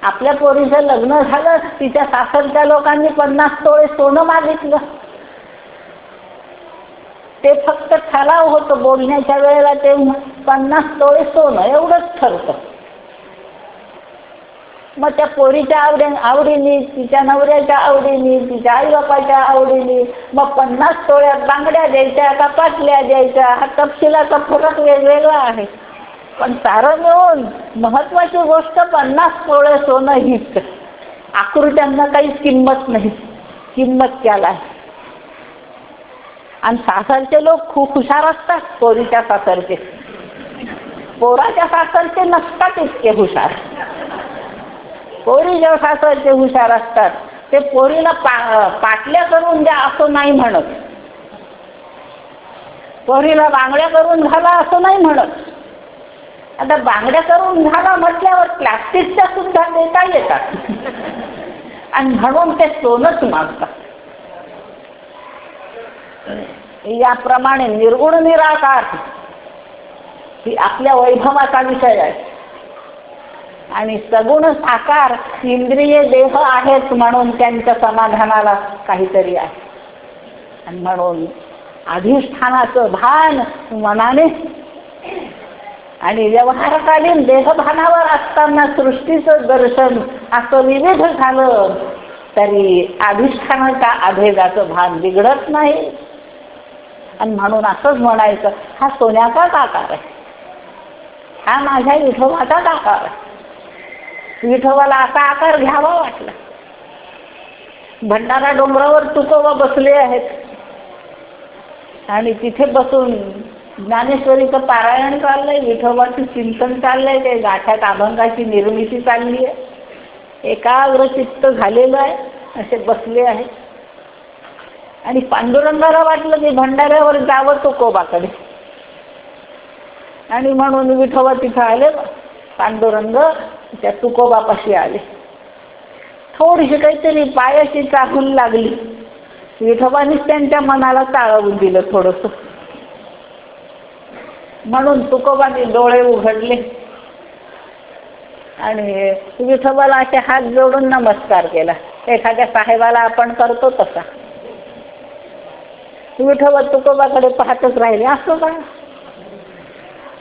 आपल्या पोरीचं लग्न झालं तिच्या सासरच्या लोकांनी पन्नास तोळे सोनं मागितलं. ते फक्त ठराव होतं बोलण्याच्या वेळेला ते पन्नास तोळे सोनं एवढंच ठरतं. मग त्या पोरीच्या आवडी आवडीने तिच्या नवऱ्याच्या आवडीने तिच्या आईबापाच्या आवडीने मग पन्नास तोळ्यात बांगड्या द्यायच्या का पाटल्या द्यायच्या? हा तपशिलाचा फरक वेगवेगळा आहे. पण सारं मिळून महत्वाची गोष्ट पन्नास तोळे सोनं हीच. आकृत्यांना काही किंमत नाही. किंमत त्याला आणि सासरचे लोक खूप हुशार असतात पोरीच्या सासरचे. पोराच्या सासरचे नसतात इतके हुशार. पोरी जेव्हा सासरचे हुशार असतात. ते पोरीला पा पाटल्या करून द्या असं नाही म्हणत. पोरीला बांगड्या करून घाला असं नाही म्हणत. आता बांगड्या करून घाला म्हटल्यावर प्लास्टिकच्या सुद्धा देता येतात. आणि म्हणून ते सोनच मागतात. याप्रमाणे निर्गुण निराकार ही आपल्या वैभवाचा विषय आहे. आणि सगुण साकार इंद्रिय देह आहेत म्हणून त्यांच्या समाधानाला काहीतरी आहे. आणि म्हणून अधिष्ठानाचं भान मनाने आणि व्यवहारकालीन देहभानावर असताना सृष्टीचं दर्शन असं विविध झालं तरी अधिष्ठानाच्या अभेदाचं भान बिघडत नाही. आणि म्हणून असंच म्हणायचं हा सोन्याचाच आकार आहे. हा माझ्या विठोबाचाच आकार आहे. विठोबाला असा आकार घ्यावा वाटला. भंडारा डोंगरावर तुकोबा बसले आहेत. आणि तिथे बसून ज्ञानेश्वरीचं पारायण चाललंय विठोबाचं चिंतन चाललंय ते गाठ्यात अभंगाची निर्मिती चालली आहे. एकाग्र चित्त झालेलं आहे असे बसले आहेत. आणि पांडुरंगाला वाटलं की भंडाऱ्यावर जावं तुकोबाकडे. आणि म्हणून विठोबा तिथं आले. पांडुरंग त्या तुकोबापाशी आले. थोडीशी काहीतरी पायाशी चाकून लागली. विठोबानीच त्यांच्या मनाला चाळवून दिलं थोडस. म्हणून तुकोबाने डोळे उघडले. आणि विठोबाला असे हात जोडून नमस्कार केला. एखाद्या साहेबाला आपण करतो तसा. विठोबा तुकोबाकडे पाहतच राहिले असं का?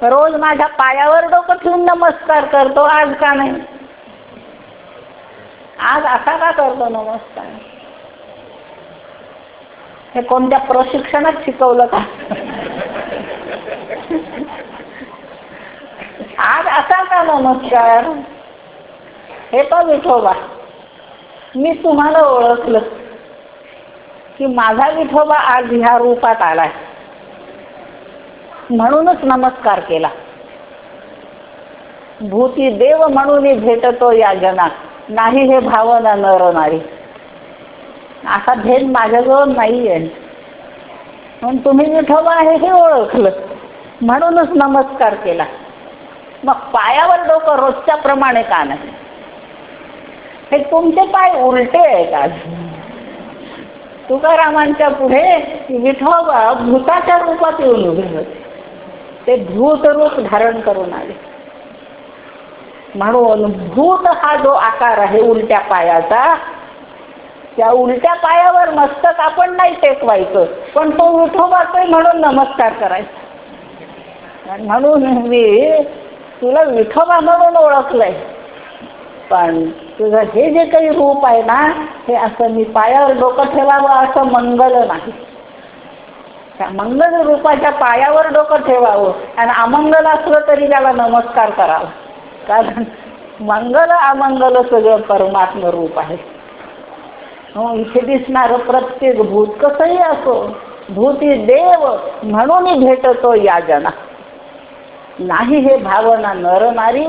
रोज माझ्या पायावर डोकं ठेवून नमस्कार करतो आज का नाही? आज असा का करतो नमस्कार? हे कोणत्या प्रशिक्षणात शिकवलं का? आज असा का नमस्कार? हे तो विठोबा मी तुम्हाला ओळखलं की माझा विठोबा आज ह्या रूपात आलाय. म्हणूनच नमस्कार केला. भूती देव म्हणून भेटतो या जनात. नाही हे भावना नर नारी असा भेद माझ्याजवळ नाहीये. म्हणून तुम्ही विठोबा आहे हे ओळखलं. म्हणूनच नमस्कार केला. मग पायावर डोकं रोजच्या प्रमाणे का नाही? हे तुमचे पाय उलटे आहेत आज. तुकारामांच्या पुढे विठोबा भूताच्या रूपात येऊन उभे होते. ते भूत रूप धारण करून आले. म्हणून भूत हा जो आकार आहे उलट्या पायाचा त्या उलट्या पायावर मस्तक आपण नाही टेकवायचं पण तो विठोबाच म्हणून नमस्कार करायचा. म्हणून मी तुला विठोबा म्हणून ओळखलंय. पण तुझं हे जे काही रूप आहे ना हे असं मी पायावर डोकं ठेवावं असं मंगल नाही. मंगल रूपाच्या पायावर डोकं ठेवावं आणि अमंगल असलं तरी त्याला नमस्कार करावा. कारण मंगल अमंगल सगळं परमात्म रूप आहे. हो इथे दिसणारं प्रत्येक भूत कसंही असो भूती देव म्हणून भेटतो या जना नाही हे भावना नर नारी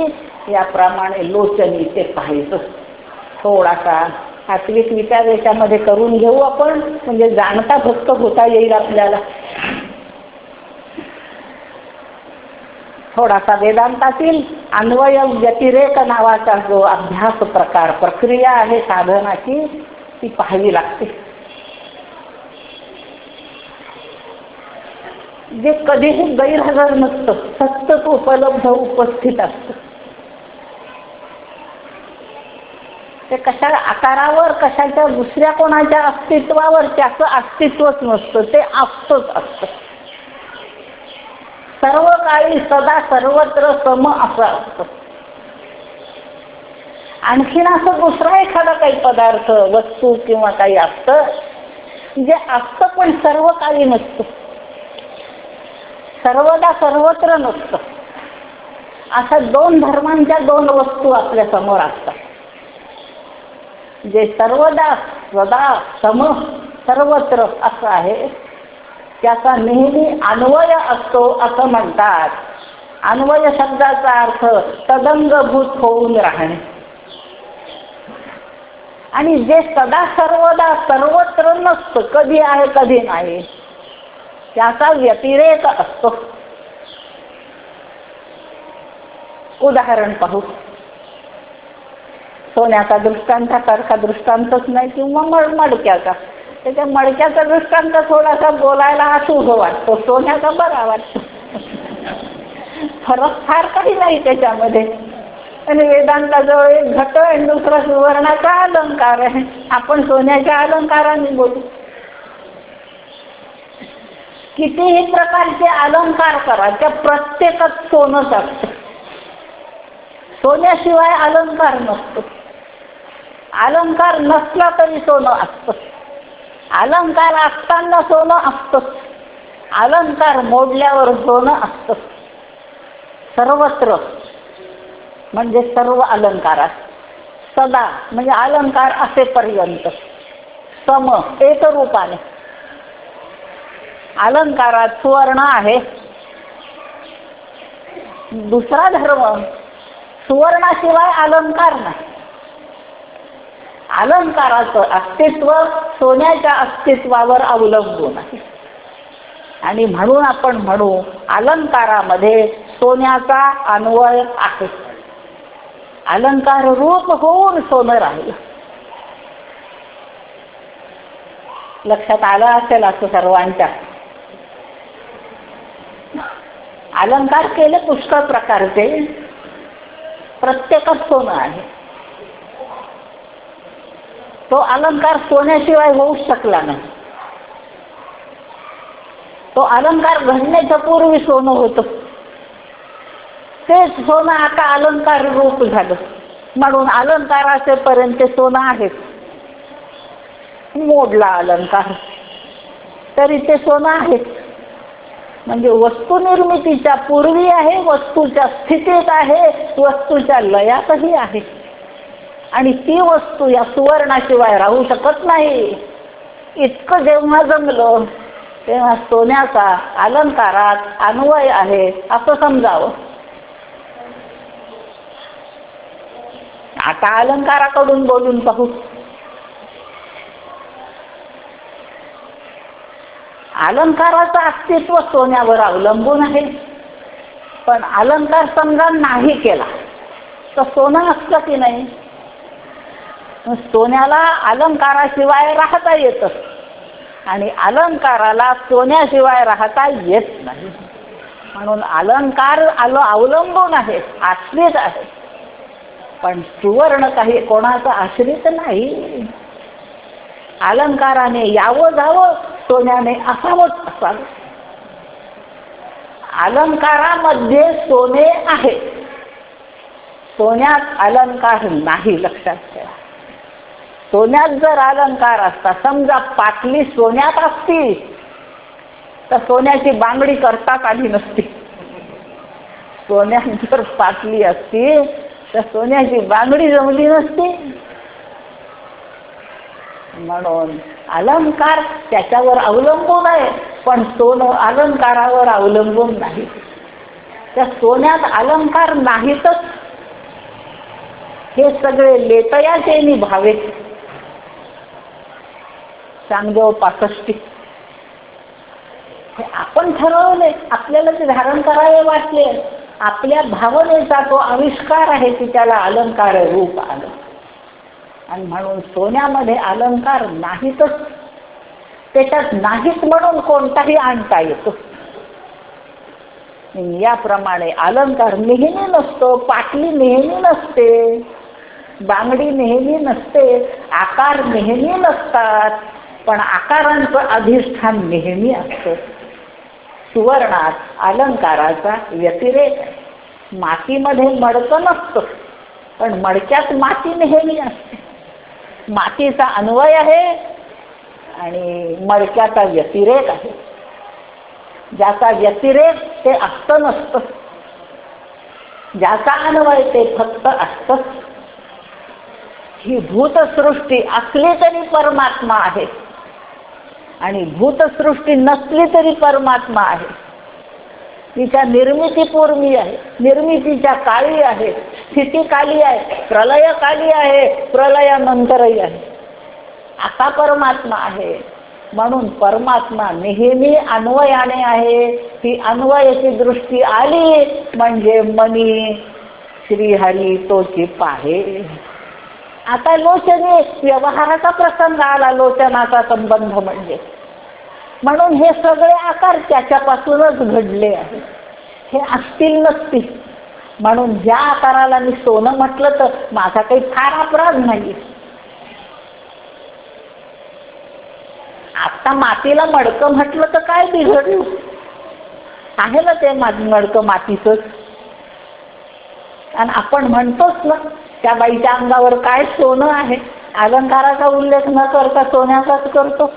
याप्रमाणे लोचनी ते पाहायचं थोडासा सात्विक विचार याच्यामध्ये करून घेऊ आपण. म्हणजे जाणता भक्त होता येईल आपल्याला. थोडासा वेदांतातील अन्वय व्यतिरेक नावाचा जो अभ्यास प्रकार प्रक्रिया आहे साधनाची ती पाहावी लागते. जे कधीही गैरहजर नसतं सतत उपलब्ध उपस्थित असतं. ते कशा आकारावर कशाच्या दुसऱ्या कोणाच्या अस्तित्वावर त्याचं अस्तित्वच नसतं ते असतंच असतं. सर्व काळी सदा सर्वत्र सम असं असतं. आणखीन असं दुसरा एखादा काही पदार्थ वस्तू किंवा काही असतं जे असतं पण सर्व काळी नसतं. सर्वदा सर्वत्र नसतं. अशा दोन धर्मांच्या दोन वस्तू आपल्यासमोर असतात. जे सर्वदा सदा सम सर्वत्र असं आहे त्याचा नेहमी अन्वय असतो असं म्हणतात. अन्वय शब्दाचा अर्थ तदंगभूत होऊन राहणे. आणि जे सदा सर्वदा सर्वत्र नसतं कधी आहे कधी नाही त्याचा व्यतिरेक असतो. उदाहरण पाहू. सोन्याचा दृष्टांतासारखा दृष्टांतच नाही किंवा मड मडक्याचा. त्याच्या मडक्याचा दृष्टांत थोडासा बोलायला अशुभ वाटतो. सोन्याचा बरा वाटतो. फरक फार काही नाही त्याच्यामध्ये. आणि वेदांताजवळ एक घट आणि दुसरा सुवर्णाचा अलंकार आहे. आपण सोन्याच्या अलंकाराने बोलू. कितीही प्रकारचे अलंकार करा त्या प्रत्येकात सोनंच असतं सोन्याशिवाय अलंकार नसतो. अलंकार नसला तरी सोनं असतं. अलंकार असताना सोनं असतं. अलंकार मोडल्यावर सोनं असतं. सर्वत्र म्हणजे सर्व अलंकारात सदा म्हणजे अलंकार असेपर्यंत. सम एकरूपाने. अलंकारात सुवर्ण आहे. दुसरा धर्म सुवर्णाशिवाय अलंकार नाही. अलंकाराचं अस्तित्व सोन्याच्या अस्तित्वावर अवलंबून आहे. आणि म्हणून आपण म्हणू अलंकारामध्ये सोन्याचा अन्वय आहे. अलंकार रूप होऊन सोनं राहील. लक्षात आलं असेल असं सर्वांच्या? अलंकार केले पुष्कळ प्रकारचे. प्रत्येकच सोनं आहे. तो अलंकार सोन्याशिवाय होऊ शकला नाही. तो अलंकार घडण्याच्या पूर्वी सोनं होतं. तेच सोनं आता अलंकार रूप झालं. म्हणून अलंकाराचेपर्यंत सोनं आहेत मोडला अलंकार. तरी ते सोनं आहे. म्हणजे वस्तू निर्मितीच्या पूर्वी आहे वस्तूच्या स्थितीत आहे वस्तूच्या लयातही आहे. आणि ती वस्तू या सुवर्णाशिवाय राहू शकत नाही. इतकं जेव्हा जमलं तेव्हा सोन्याचा अलंकारात अन्वय आहे असं समजावं. आता अलंकाराकडून बोलून पाहू. अलंकाराचं अस्तित्व सोन्यावर अवलंबून आहे. पण अलंकार समजा नाही केला तर सोनं असतं की नाही? सोन्याला अलंकाराशिवाय राहता येतं. आणि अलंकाराला सोन्याशिवाय राहता येत नाही. म्हणून अलंकार आलो अवलंबून आहे आश्रित आहे. पण सुवर्ण काही कोणाचं आश्रित नाही. अलंकाराने यावं जावं सोन्याने असावंच असावं. अलंकारामध्ये सोने आहे. सोन्यात अलंकार नाही लक्षात ठेवा. सोन्यात जर अलंकार असता समजा पाटली सोन्यात असती तर सोन्याची बांगडी करताच आली नसती. सोन्यात जर पाटली असती तर सोन्याची बांगडी जमली नसती. म्हणून अलंकार त्याच्यावर अवलंबून आहे पण सोनं अलंकारावर अवलंबून नाही. त्या सोन्यात अलंकार नाहीतच. हे सगळे लेतयाचे भावेत चांगदेव पासष्टी. हे आपण ठरवले आपल्याला ते धारण करावे वाटले. आपल्या भावनेचा तो आविष्कार आहे की त्याला अलंकार रूप आलं. आणि म्हणून सोन्यामध्ये अलंकार नाहीतच. त्याच्यात नाहीच म्हणून कोणताही आणता येतो. याप्रमाणे अलंकार नेहमी नसतो पाटली नेहमी नसते बांगडी नेहमी नसते आकार नेहमी नसतात. पण आकारांचं अधिष्ठान नेहमी असतं. सुवर्णात अलंकाराचा व्यतिरेक आहे. मातीमध्ये मडकं नसतं पण मडक्यात माती नेहमी असते. मातीचा अन्वय आहे आणि मडक्याचा व्यतिरेक आहे. ज्याचा व्यतिरेक ते असतं नसतं. ज्याचा अन्वय ते फक्त असतं. ही भूतसृष्टी असली तरी परमात्मा आहे. आणि भूतसृष्टी नसली तरी परमात्मा आहे. तिच्या निर्मितीपूर्वी आहे. निर्मितीच्या काळी आहे. स्थितीकाली आहे. प्रलयकाली आहे. प्रलयानंतरही आहे. आता परमात्मा आहे. म्हणून परमात्मा नेहमी अन्वयाने आहे. ती अन्वयाची दृष्टी आली म्हणजे मनी. श्रीहरी तोची पाहे. आता लोचने व्यवहाराचा प्रसंग आला लोचनाचा संबंध म्हणजे. म्हणून हे सगळे आकार त्याच्यापासूनच घडले आहे हे असतील नसतील. म्हणून ज्या आकाराला मी सोनं म्हटलं तर माझा काही फार अपराध नाही आता मातीला मडकं म्हटलं तर काय बिघडलं? आहे ना ते मडकं मातीच? आणि आपण म्हणतोच ना त्या बाईच्या अंगावर काय सोनं आहे? अलंकाराचा उल्लेख न करता सोन्याचाच करतो.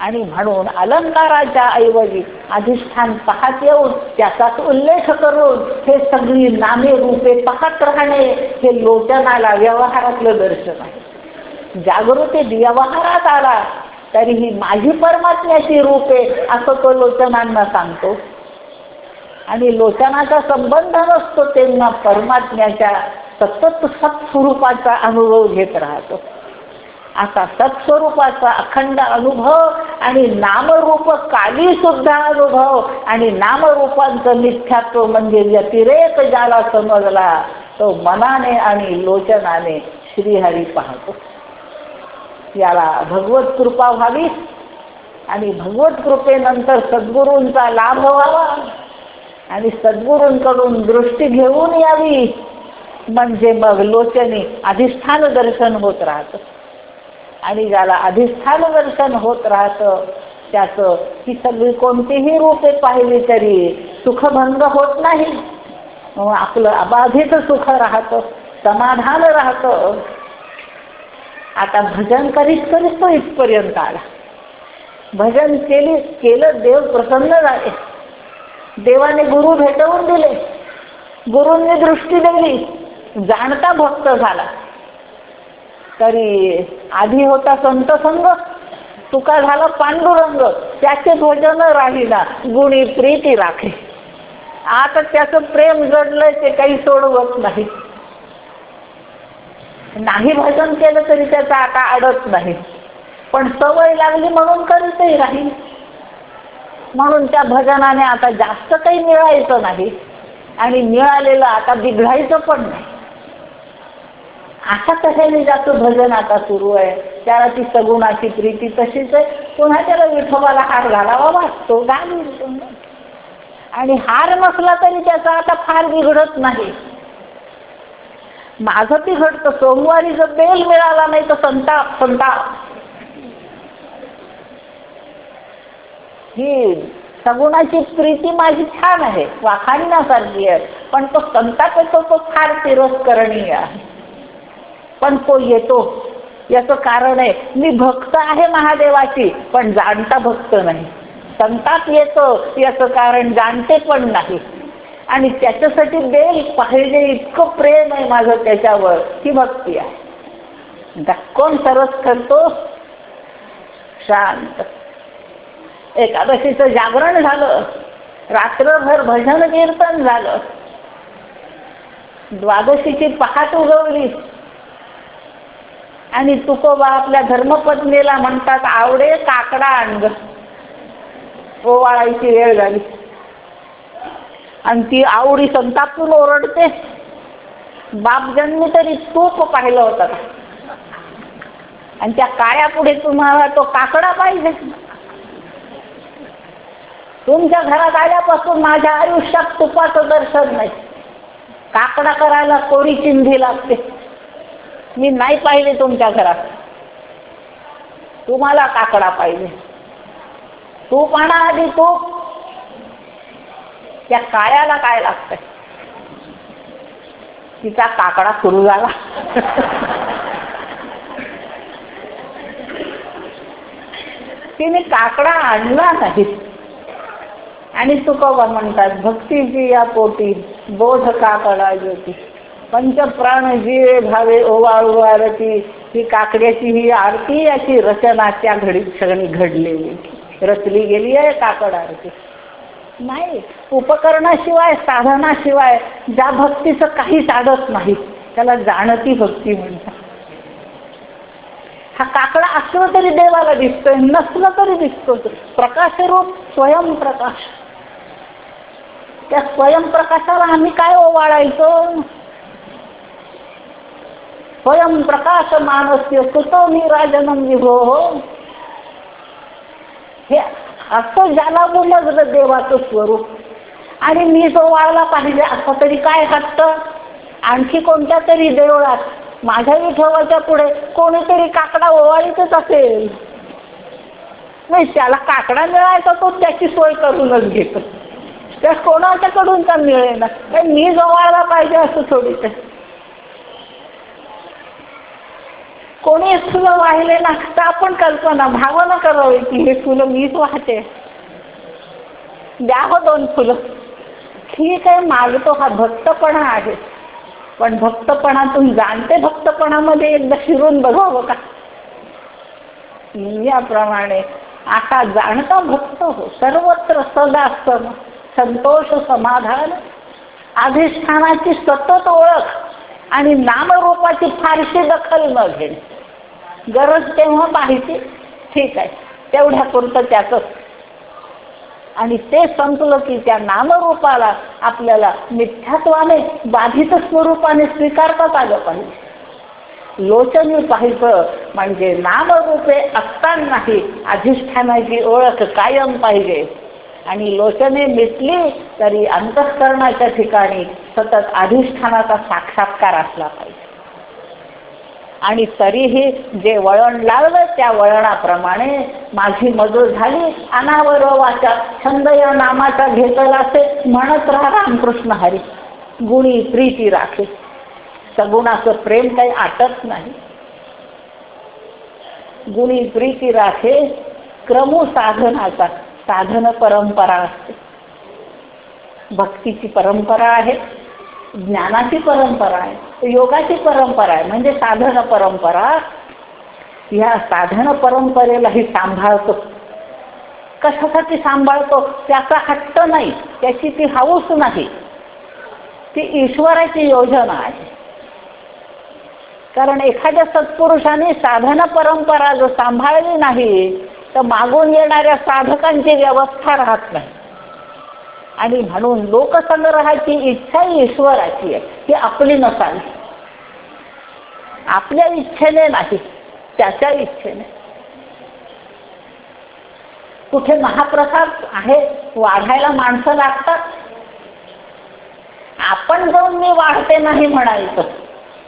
आणि म्हणून अलंकाराच्या ऐवजी अधिष्ठान पाहत येऊन त्याचाच उल्लेख करून हे सगळी नामे रूपे पाहत राहणे हे लोचनाला व्यवहारातलं दर्शन आहे. जागृती व्यवहारात आला तरीही माझी परमात्म्याची रूपे असं तो लोचनांना सांगतो. आणि लोचनाचा संबंध नसतो त्यांना परमात्म्याच्या सतत सत्स्वरूपाचा अनुभव घेत राहतो. असा सत्स्वरूपाचा अखंड अनुभव आणि नामरूप काली सुद्धा अनुभव आणि नामरूपांचं मिथ्यात्व म्हणजे व्यतिरेक ज्याला समजला तो मनाने आणि लोचनाने श्रीहरी पाहतो. याला भगवत कृपा व्हावी आणि भगवत कृपेनंतर सद्गुरूंचा लाभ व्हावा. आणि सद्गुरूंकडून दृष्टी घेऊन यावी. म्हणजे मग लोचनी अधिष्ठान दर्शन होत राहतं. आणि ज्याला अधिष्ठान दर्शन होत राहतं त्याचं ही सगळी कोणतीही रूपे पाहिली तरी सुखभंग होत नाही. आपलं अबाधित सुख राहतं समाधान राहतं. आता भजन करीत करीत तो इथपर्यंत आला. भजन केली केलं देव प्रसन्न झाले. देवाने गुरु भेटवून दिले. गुरूंनी दृष्टी दिली. जाणता भक्त झाला. तरी आधी होता संत संग तुका झाला पांडुरंग. त्याचे भजन राहिला. गुणी प्रीती राखे. आता त्याचं प्रेम जडलंय ते काही सोडवत नाही. नाही भजन केलं तरी त्याचा आता अडत नाही. पण सवय लागली म्हणून करीतही राहील. म्हणून त्या भजनाने आता जास्त काही मिळायचं नाही आणि मिळालेलं आता बिघडायचं पण नाही. अशा कशाने जास्त भजन आता सुरू आहे त्याला ती सगुणाची प्रीती तशीच आहे. पुन्हा त्याला विठोबाला हार घालावा वाटतो घालून आणि हार नसला तरी त्याचा आता फार बिघडत नाही. माझं बिघडतं सोमवारी जर बेल मिळाला नाही तर संताप संताप. ही सगुणाची प्रीती माझी छान आहे. वाखाणण्यासारखी आहे. पण तो संताप येतो तो फार तिरस्करणीय आहे. पण तो येतो. याचं कारण आहे मी भक्त आहे महादेवाची पण जाणता भक्त नाही. संताप येतो याचं कारण जाणते पण नाही. आणि त्याच्यासाठी बेल पाहिजे इतकं प्रेम आहे माझं त्याच्यावर ही भक्ती आहे. कोण सरस करतो? शांत. एकादशीचं जागरण झालं. रात्रभर भजन कीर्तन झालं. द्वादशीची पहाट उगवली. आणि तुकोबा आपल्या धर्मपत्नीला म्हणतात आवडे काकडा अंग. ओवाळायची वेळ झाली. आणि ती आवडी संतापून ओरडते. बाप जन्मी तरी तूप पाहिलं होतं आणि त्या काळ्या पुढे तुम्हाला तो काकडा पाहिजे. तुमच्या घरात आल्यापासून माझ्या आयुष्यात तुपाचं दर्शन नाही. काकडा करायला कोरी चिंधी लागते. मी नाही पाहिले तुमच्या घरात. तुम्हाला काकडा पाहिजे. तूप आणा आधी तूप. त्या काळ्याला काय लागतंय? तिचा काकडा सुरू झाला. तिने काकडा आणला नाही. आणि तुकोबा म्हणतात भक्तीची या पोटी बोध काकडा ज्योती? पंचप्राण जीवे भावे ओवाळू आरती ही काकड्याची ही आरती याची रचना त्या घडी क्षणी घडलेली रचली गेली आहे काकड आरती. नाही उपकरणाशिवाय साधनाशिवाय ज्या भक्तीचं काही साधत नाही त्याला जाणती भक्ती म्हणतात. हा काकडा असलं तरी देवाला दिसतोय नसलं तरी दिसतो प्रकाशरूप स्वयंप्रकाश. त्या स्वयंप्रकाशाला आम्ही काय ओवाळायचं? स्वयंप्रकाश मानस्य सुतो मी राजनम विभो हो, हो. हे. असं ज्याला बोललं देवाचं स्वरूप. आणि मी जो वाळला पाहिजे असं तरी काय हट्ट? आणखी कोणत्या तरी देवळात माझ्या विठोबाच्या पुढे कोणीतरी काकडा ओवाळीतच असेल. नाही त्याला काकडा मिळायचा तो त्याची सोय करूनच घेतो. त्या कोणाच्याकडून का मिळेना? मी जमायला पाहिजे असं थोडीच कोणी फुलं वाहिले ना तर आपण कल्पना भावना करावी की हे फुलं मीच वाहते. द्या हो दोन फुलं. ठीक आहे मागतो हा भक्तपणा आहे. पण भक्तपणातून जाणते भक्तपणामध्ये एकदा शिरून बघावं हो का? याप्रमाणे आता जाणता भक्त हो सर्वत्र सदा सम. संतोष समाधान अधिष्ठानाची सतत ओळख आणि नामरूपाची फारशी दखल न घेणे. गरज तेव्हा पाहिजे ठीक आहे तेवढ्या पुरतं त्याच. आणि ते संपलं की त्या नामरूपाला आपल्याला मिथ्यात्वाने बाधित स्वरूपाने स्वीकारताच आलं पाहिजे. लोचनी पाहिजे म्हणजे नामरूपे असतानाही अधिष्ठानाची ओळख कायम पाहिजे. आणि लोचने मिटली तरी अंतःकरणाच्या ठिकाणी सतत अधिष्ठानाचा साक्षात्कार असला पाहिजे. आणि तरीही जे वळण लागलं त्या वळणाप्रमाणे माझी मजूर झाली. अनावर वाचा छंद या नामाचा घेतला असे म्हणत राहा रामकृष्ण हरी. गुणी प्रीती राखे. सगुणाचं प्रेम काही आटत नाही. गुणी प्रीती राखे क्रमू साधनाचा साधन परंपरा असते. भक्तीची परंपरा आहे ज्ञानाची परंपरा आहे योगाची परंपरा आहे. म्हणजे साधन परंपरा या साधन परंपरेलाही सांभाळतो. कशासाठी सांभाळतो? त्याचा हट्ट नाही त्याची ती हाऊस नाही. ती ईश्वराची योजना आहे. कारण एखाद्या सत्पुरुषाने साधन परंपरा जर सांभाळली नाही तर मागून येणाऱ्या साधकांची व्यवस्था राहत नाही. आणि म्हणून लोकसंग्रहाची इच्छा ईश्वराची आहे ती आपली नसावी. आपल्या इच्छेने नाही त्याच्या इच्छेने. कुठे महाप्रसाद आहे वाढायला माणसं लागतात. आपण जाऊन मी वाढते नाही म्हणायचं.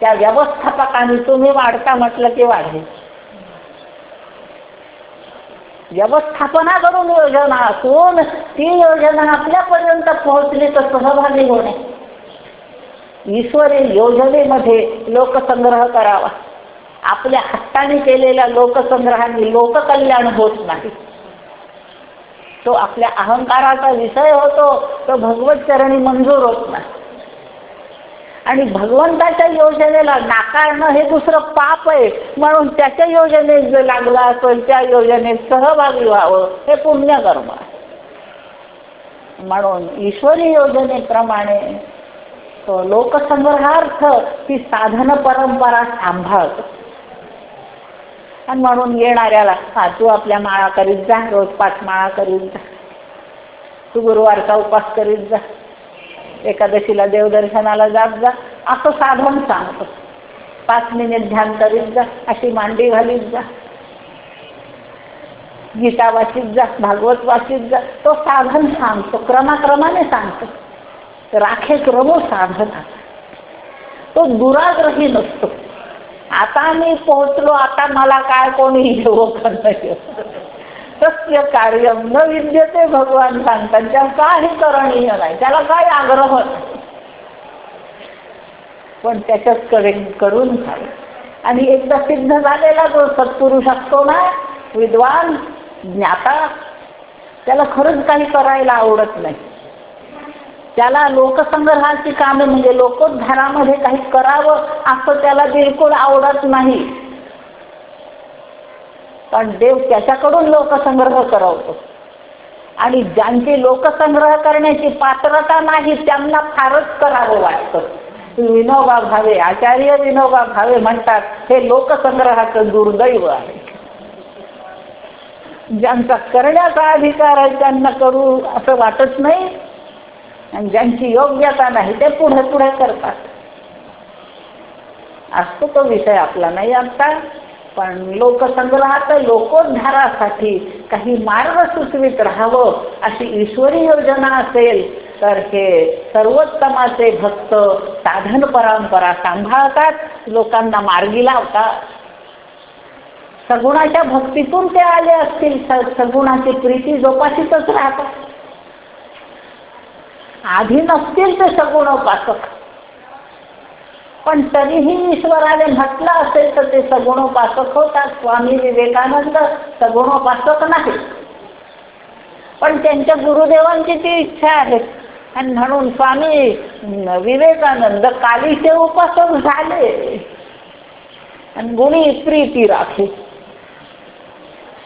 त्या व्यवस्थापकाने तुम्ही वाढता म्हटलं की वाढेल. व्यवस्थापना करून योजना असून ती योजना आपल्यापर्यंत पोहोचली तर सहभागी होणे. ईश्वरी योजनेमध्ये लोकसंग्रह करावा. आपल्या हट्टाने केलेल्या लोकसंग्रहाने लोककल्याण होत नाही. तो आपल्या अहंकाराचा विषय होतो तो भगवत चरणी मंजूर होत नाही. आणि भगवंताच्या योजनेला नाकारणं हे दुसरं पाप आहे. म्हणून त्याच्या योजनेत जे लागला असेल त्या योजनेत सहभागी व्हावं हे पुण्यकर्म आहे. म्हणून ईश्वरी योजनेप्रमाणे तो लोकसंग्रहार्थ ती साधन परंपरा सांभाळतो. आणि म्हणून येणाऱ्याला हा तू आपल्या माळा करीत जा रोज पाच माळा करीत जा. तू गुरुवारचा उपास करीत जा. एकादशीला देवदर्शनाला जात जा. असं साधन सांगतो. पाच मिनिट ध्यान करीत जा. अशी मांडी घालीत जा. गीता वाचित जा. भागवत वाचित जा. तो साधन सांगतो. क्रमाक्रमाने सांगतो. राखे क्रम साधन. तो दुराग्रही नसतो. आता मी पोहोचलो. आता मला काय कोणी येऊ नाही सत्य कार्य न विद्यते भगवान सांगतात. त्याला काही करणीय नाही. त्याला काय आग्रह पण त्याच्याचकडे करून आणि एकदा सिद्ध झालेला जो सत्पुरुष असतो ना विद्वान ज्ञाता त्याला खरंच काही करायला आवडत नाही. त्याला लोकसंग्रहाची कामे म्हणजे लोकोद्धारामध्ये काही करावं असं त्याला बिलकुल आवडत नाही. पण देव त्याच्याकडून लोकसंग्रह करवतो. आणि ज्यांची लोकसंग्रह करण्याची पात्रता नाही त्यांना फारच करावं वाटतं. विनोबा भावे आचार्य विनोबा भावे म्हणतात हे लोकसंग्रहाचं दुर्दैव आहे. ज्यांचा करण्याचा अधिकार आहे त्यांना करू असं वाटत नाही. आणि ज्यांची योग्यता नाही ते पुढे पुढे करतात. असतो तो विषय आपला नाही आता पण लोकसंग्रहात लोकोद्धारासाठी काही मार्ग सुचवित राहावं अशी ईश्वरी योजना असेल तर हे सर्वोत्तमाचे भक्त साधन परंपरा सांभाळतात लोकांना मार्गी लावतात. सगुणाच्या भक्तीतून ते आले असतील सगुणाची प्रीती जोपासितच राहतात. आधी नसतील ते सगुण उपासक. पण तरीही ईश्वराने म्हटलं असेल तर ते सगुणोपासक होतात. स्वामी विवेकानंद सगुणोपासक नाही. पण त्यांच्या गुरुदेवांची ती इच्छा आहे. आणि म्हणून स्वामी विवेकानंद कालीचे उपासक झाले. आणि गुणी प्रीती राखे.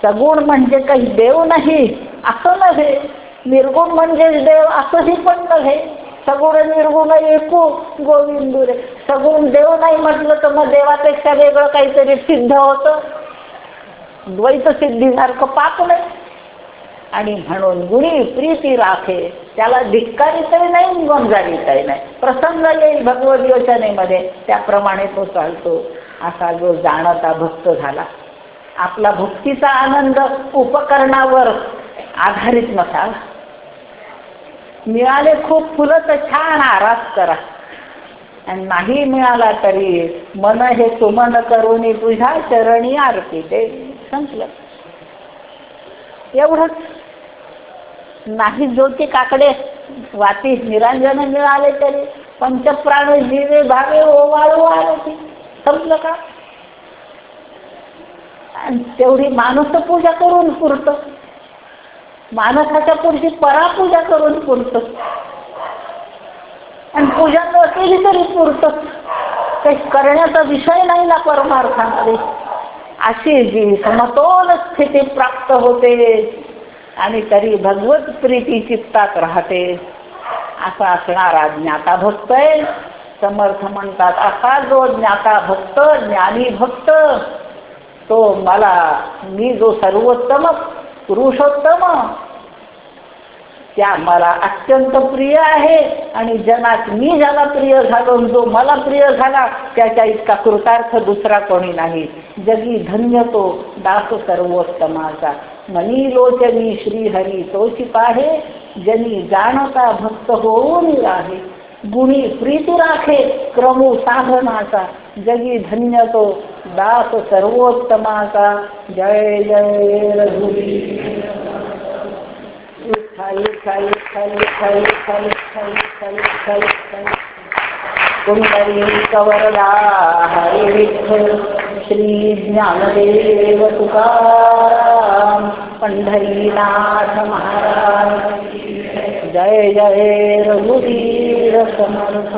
सगुण म्हणजे काही देव नाही असं नव्हे. निर्गुण म्हणजे देव असंही पण नव्हे. सगुण निर्गुण एकू गोविंद रे सगुण देव नाही म्हटलं तर मग देवापेक्षा वेगळं काहीतरी सिद्ध होतं. द्वैत सिद्धीसारखं पाप नाही. आणि म्हणून गुणी प्रीती राखे त्याला धिक्कारितही नाही गंजारितही नाही. प्रसंग येईल भगवत योजनेमध्ये. त्याप्रमाणे तो चालतो. असा जो जाणता भक्त झाला. आपला भक्तीचा आनंद उपकरणावर आधारित नसावा. मिळाले खूप फुलं तर छान आरास करा. आणि नाही मिळाला तरी मन हे सुमन करून तुझ्या चरणी आरती ते संपलं. एवढंच. नाही ज्योती काकडे वाती निरांजन मिळाले तरी. पंचप्राण जीवे भावे ओवाळू आरती. संपलं का? आणि तेवढी माणूस पूजा करून पुरतं. मानसाच्या पुढची परापूजा करून पुरत. आणि पूजा न केली तरी पुरत. काही करण्याचा विषय नाही ना परमार्थामध्ये. अशी जी समतोल स्थिती प्राप्त होते आणि तरी भगवत प्रीती चित्तात राहते. असा असणारा ज्ञाता भक्त आहे. समर्थ म्हणतात असा जो ज्ञाता भक्त ज्ञानी भक्त तो मला मी जो सर्वोत्तम पुरुषोत्तम त्या मला अत्यंत प्रिय आहे आणि जनात मी ज्याला प्रिय झालो जो मला प्रिय झाला त्याच्या इतका कृतार्थ दुसरा कोणी नाही जगी धन्य तो दास सर्वोत्तमाचा मनी लोचनी श्रीहरी तोची पाहे जनी जाणता भक्त होऊन आहे गुणी प्रीती राखे क्रमू साधनाचा जगी धन्य तो दास सर्वोत्तमाचा जय जय रघुवी खाली खाली खाली खाली खाली खाली खाली खाली खाली कुंडली कवरला हरे विठ्ठल श्री ज्ञानदेव तुकाराम पंढरीनाथ महाराज जय जय रघुवीर समर्थ।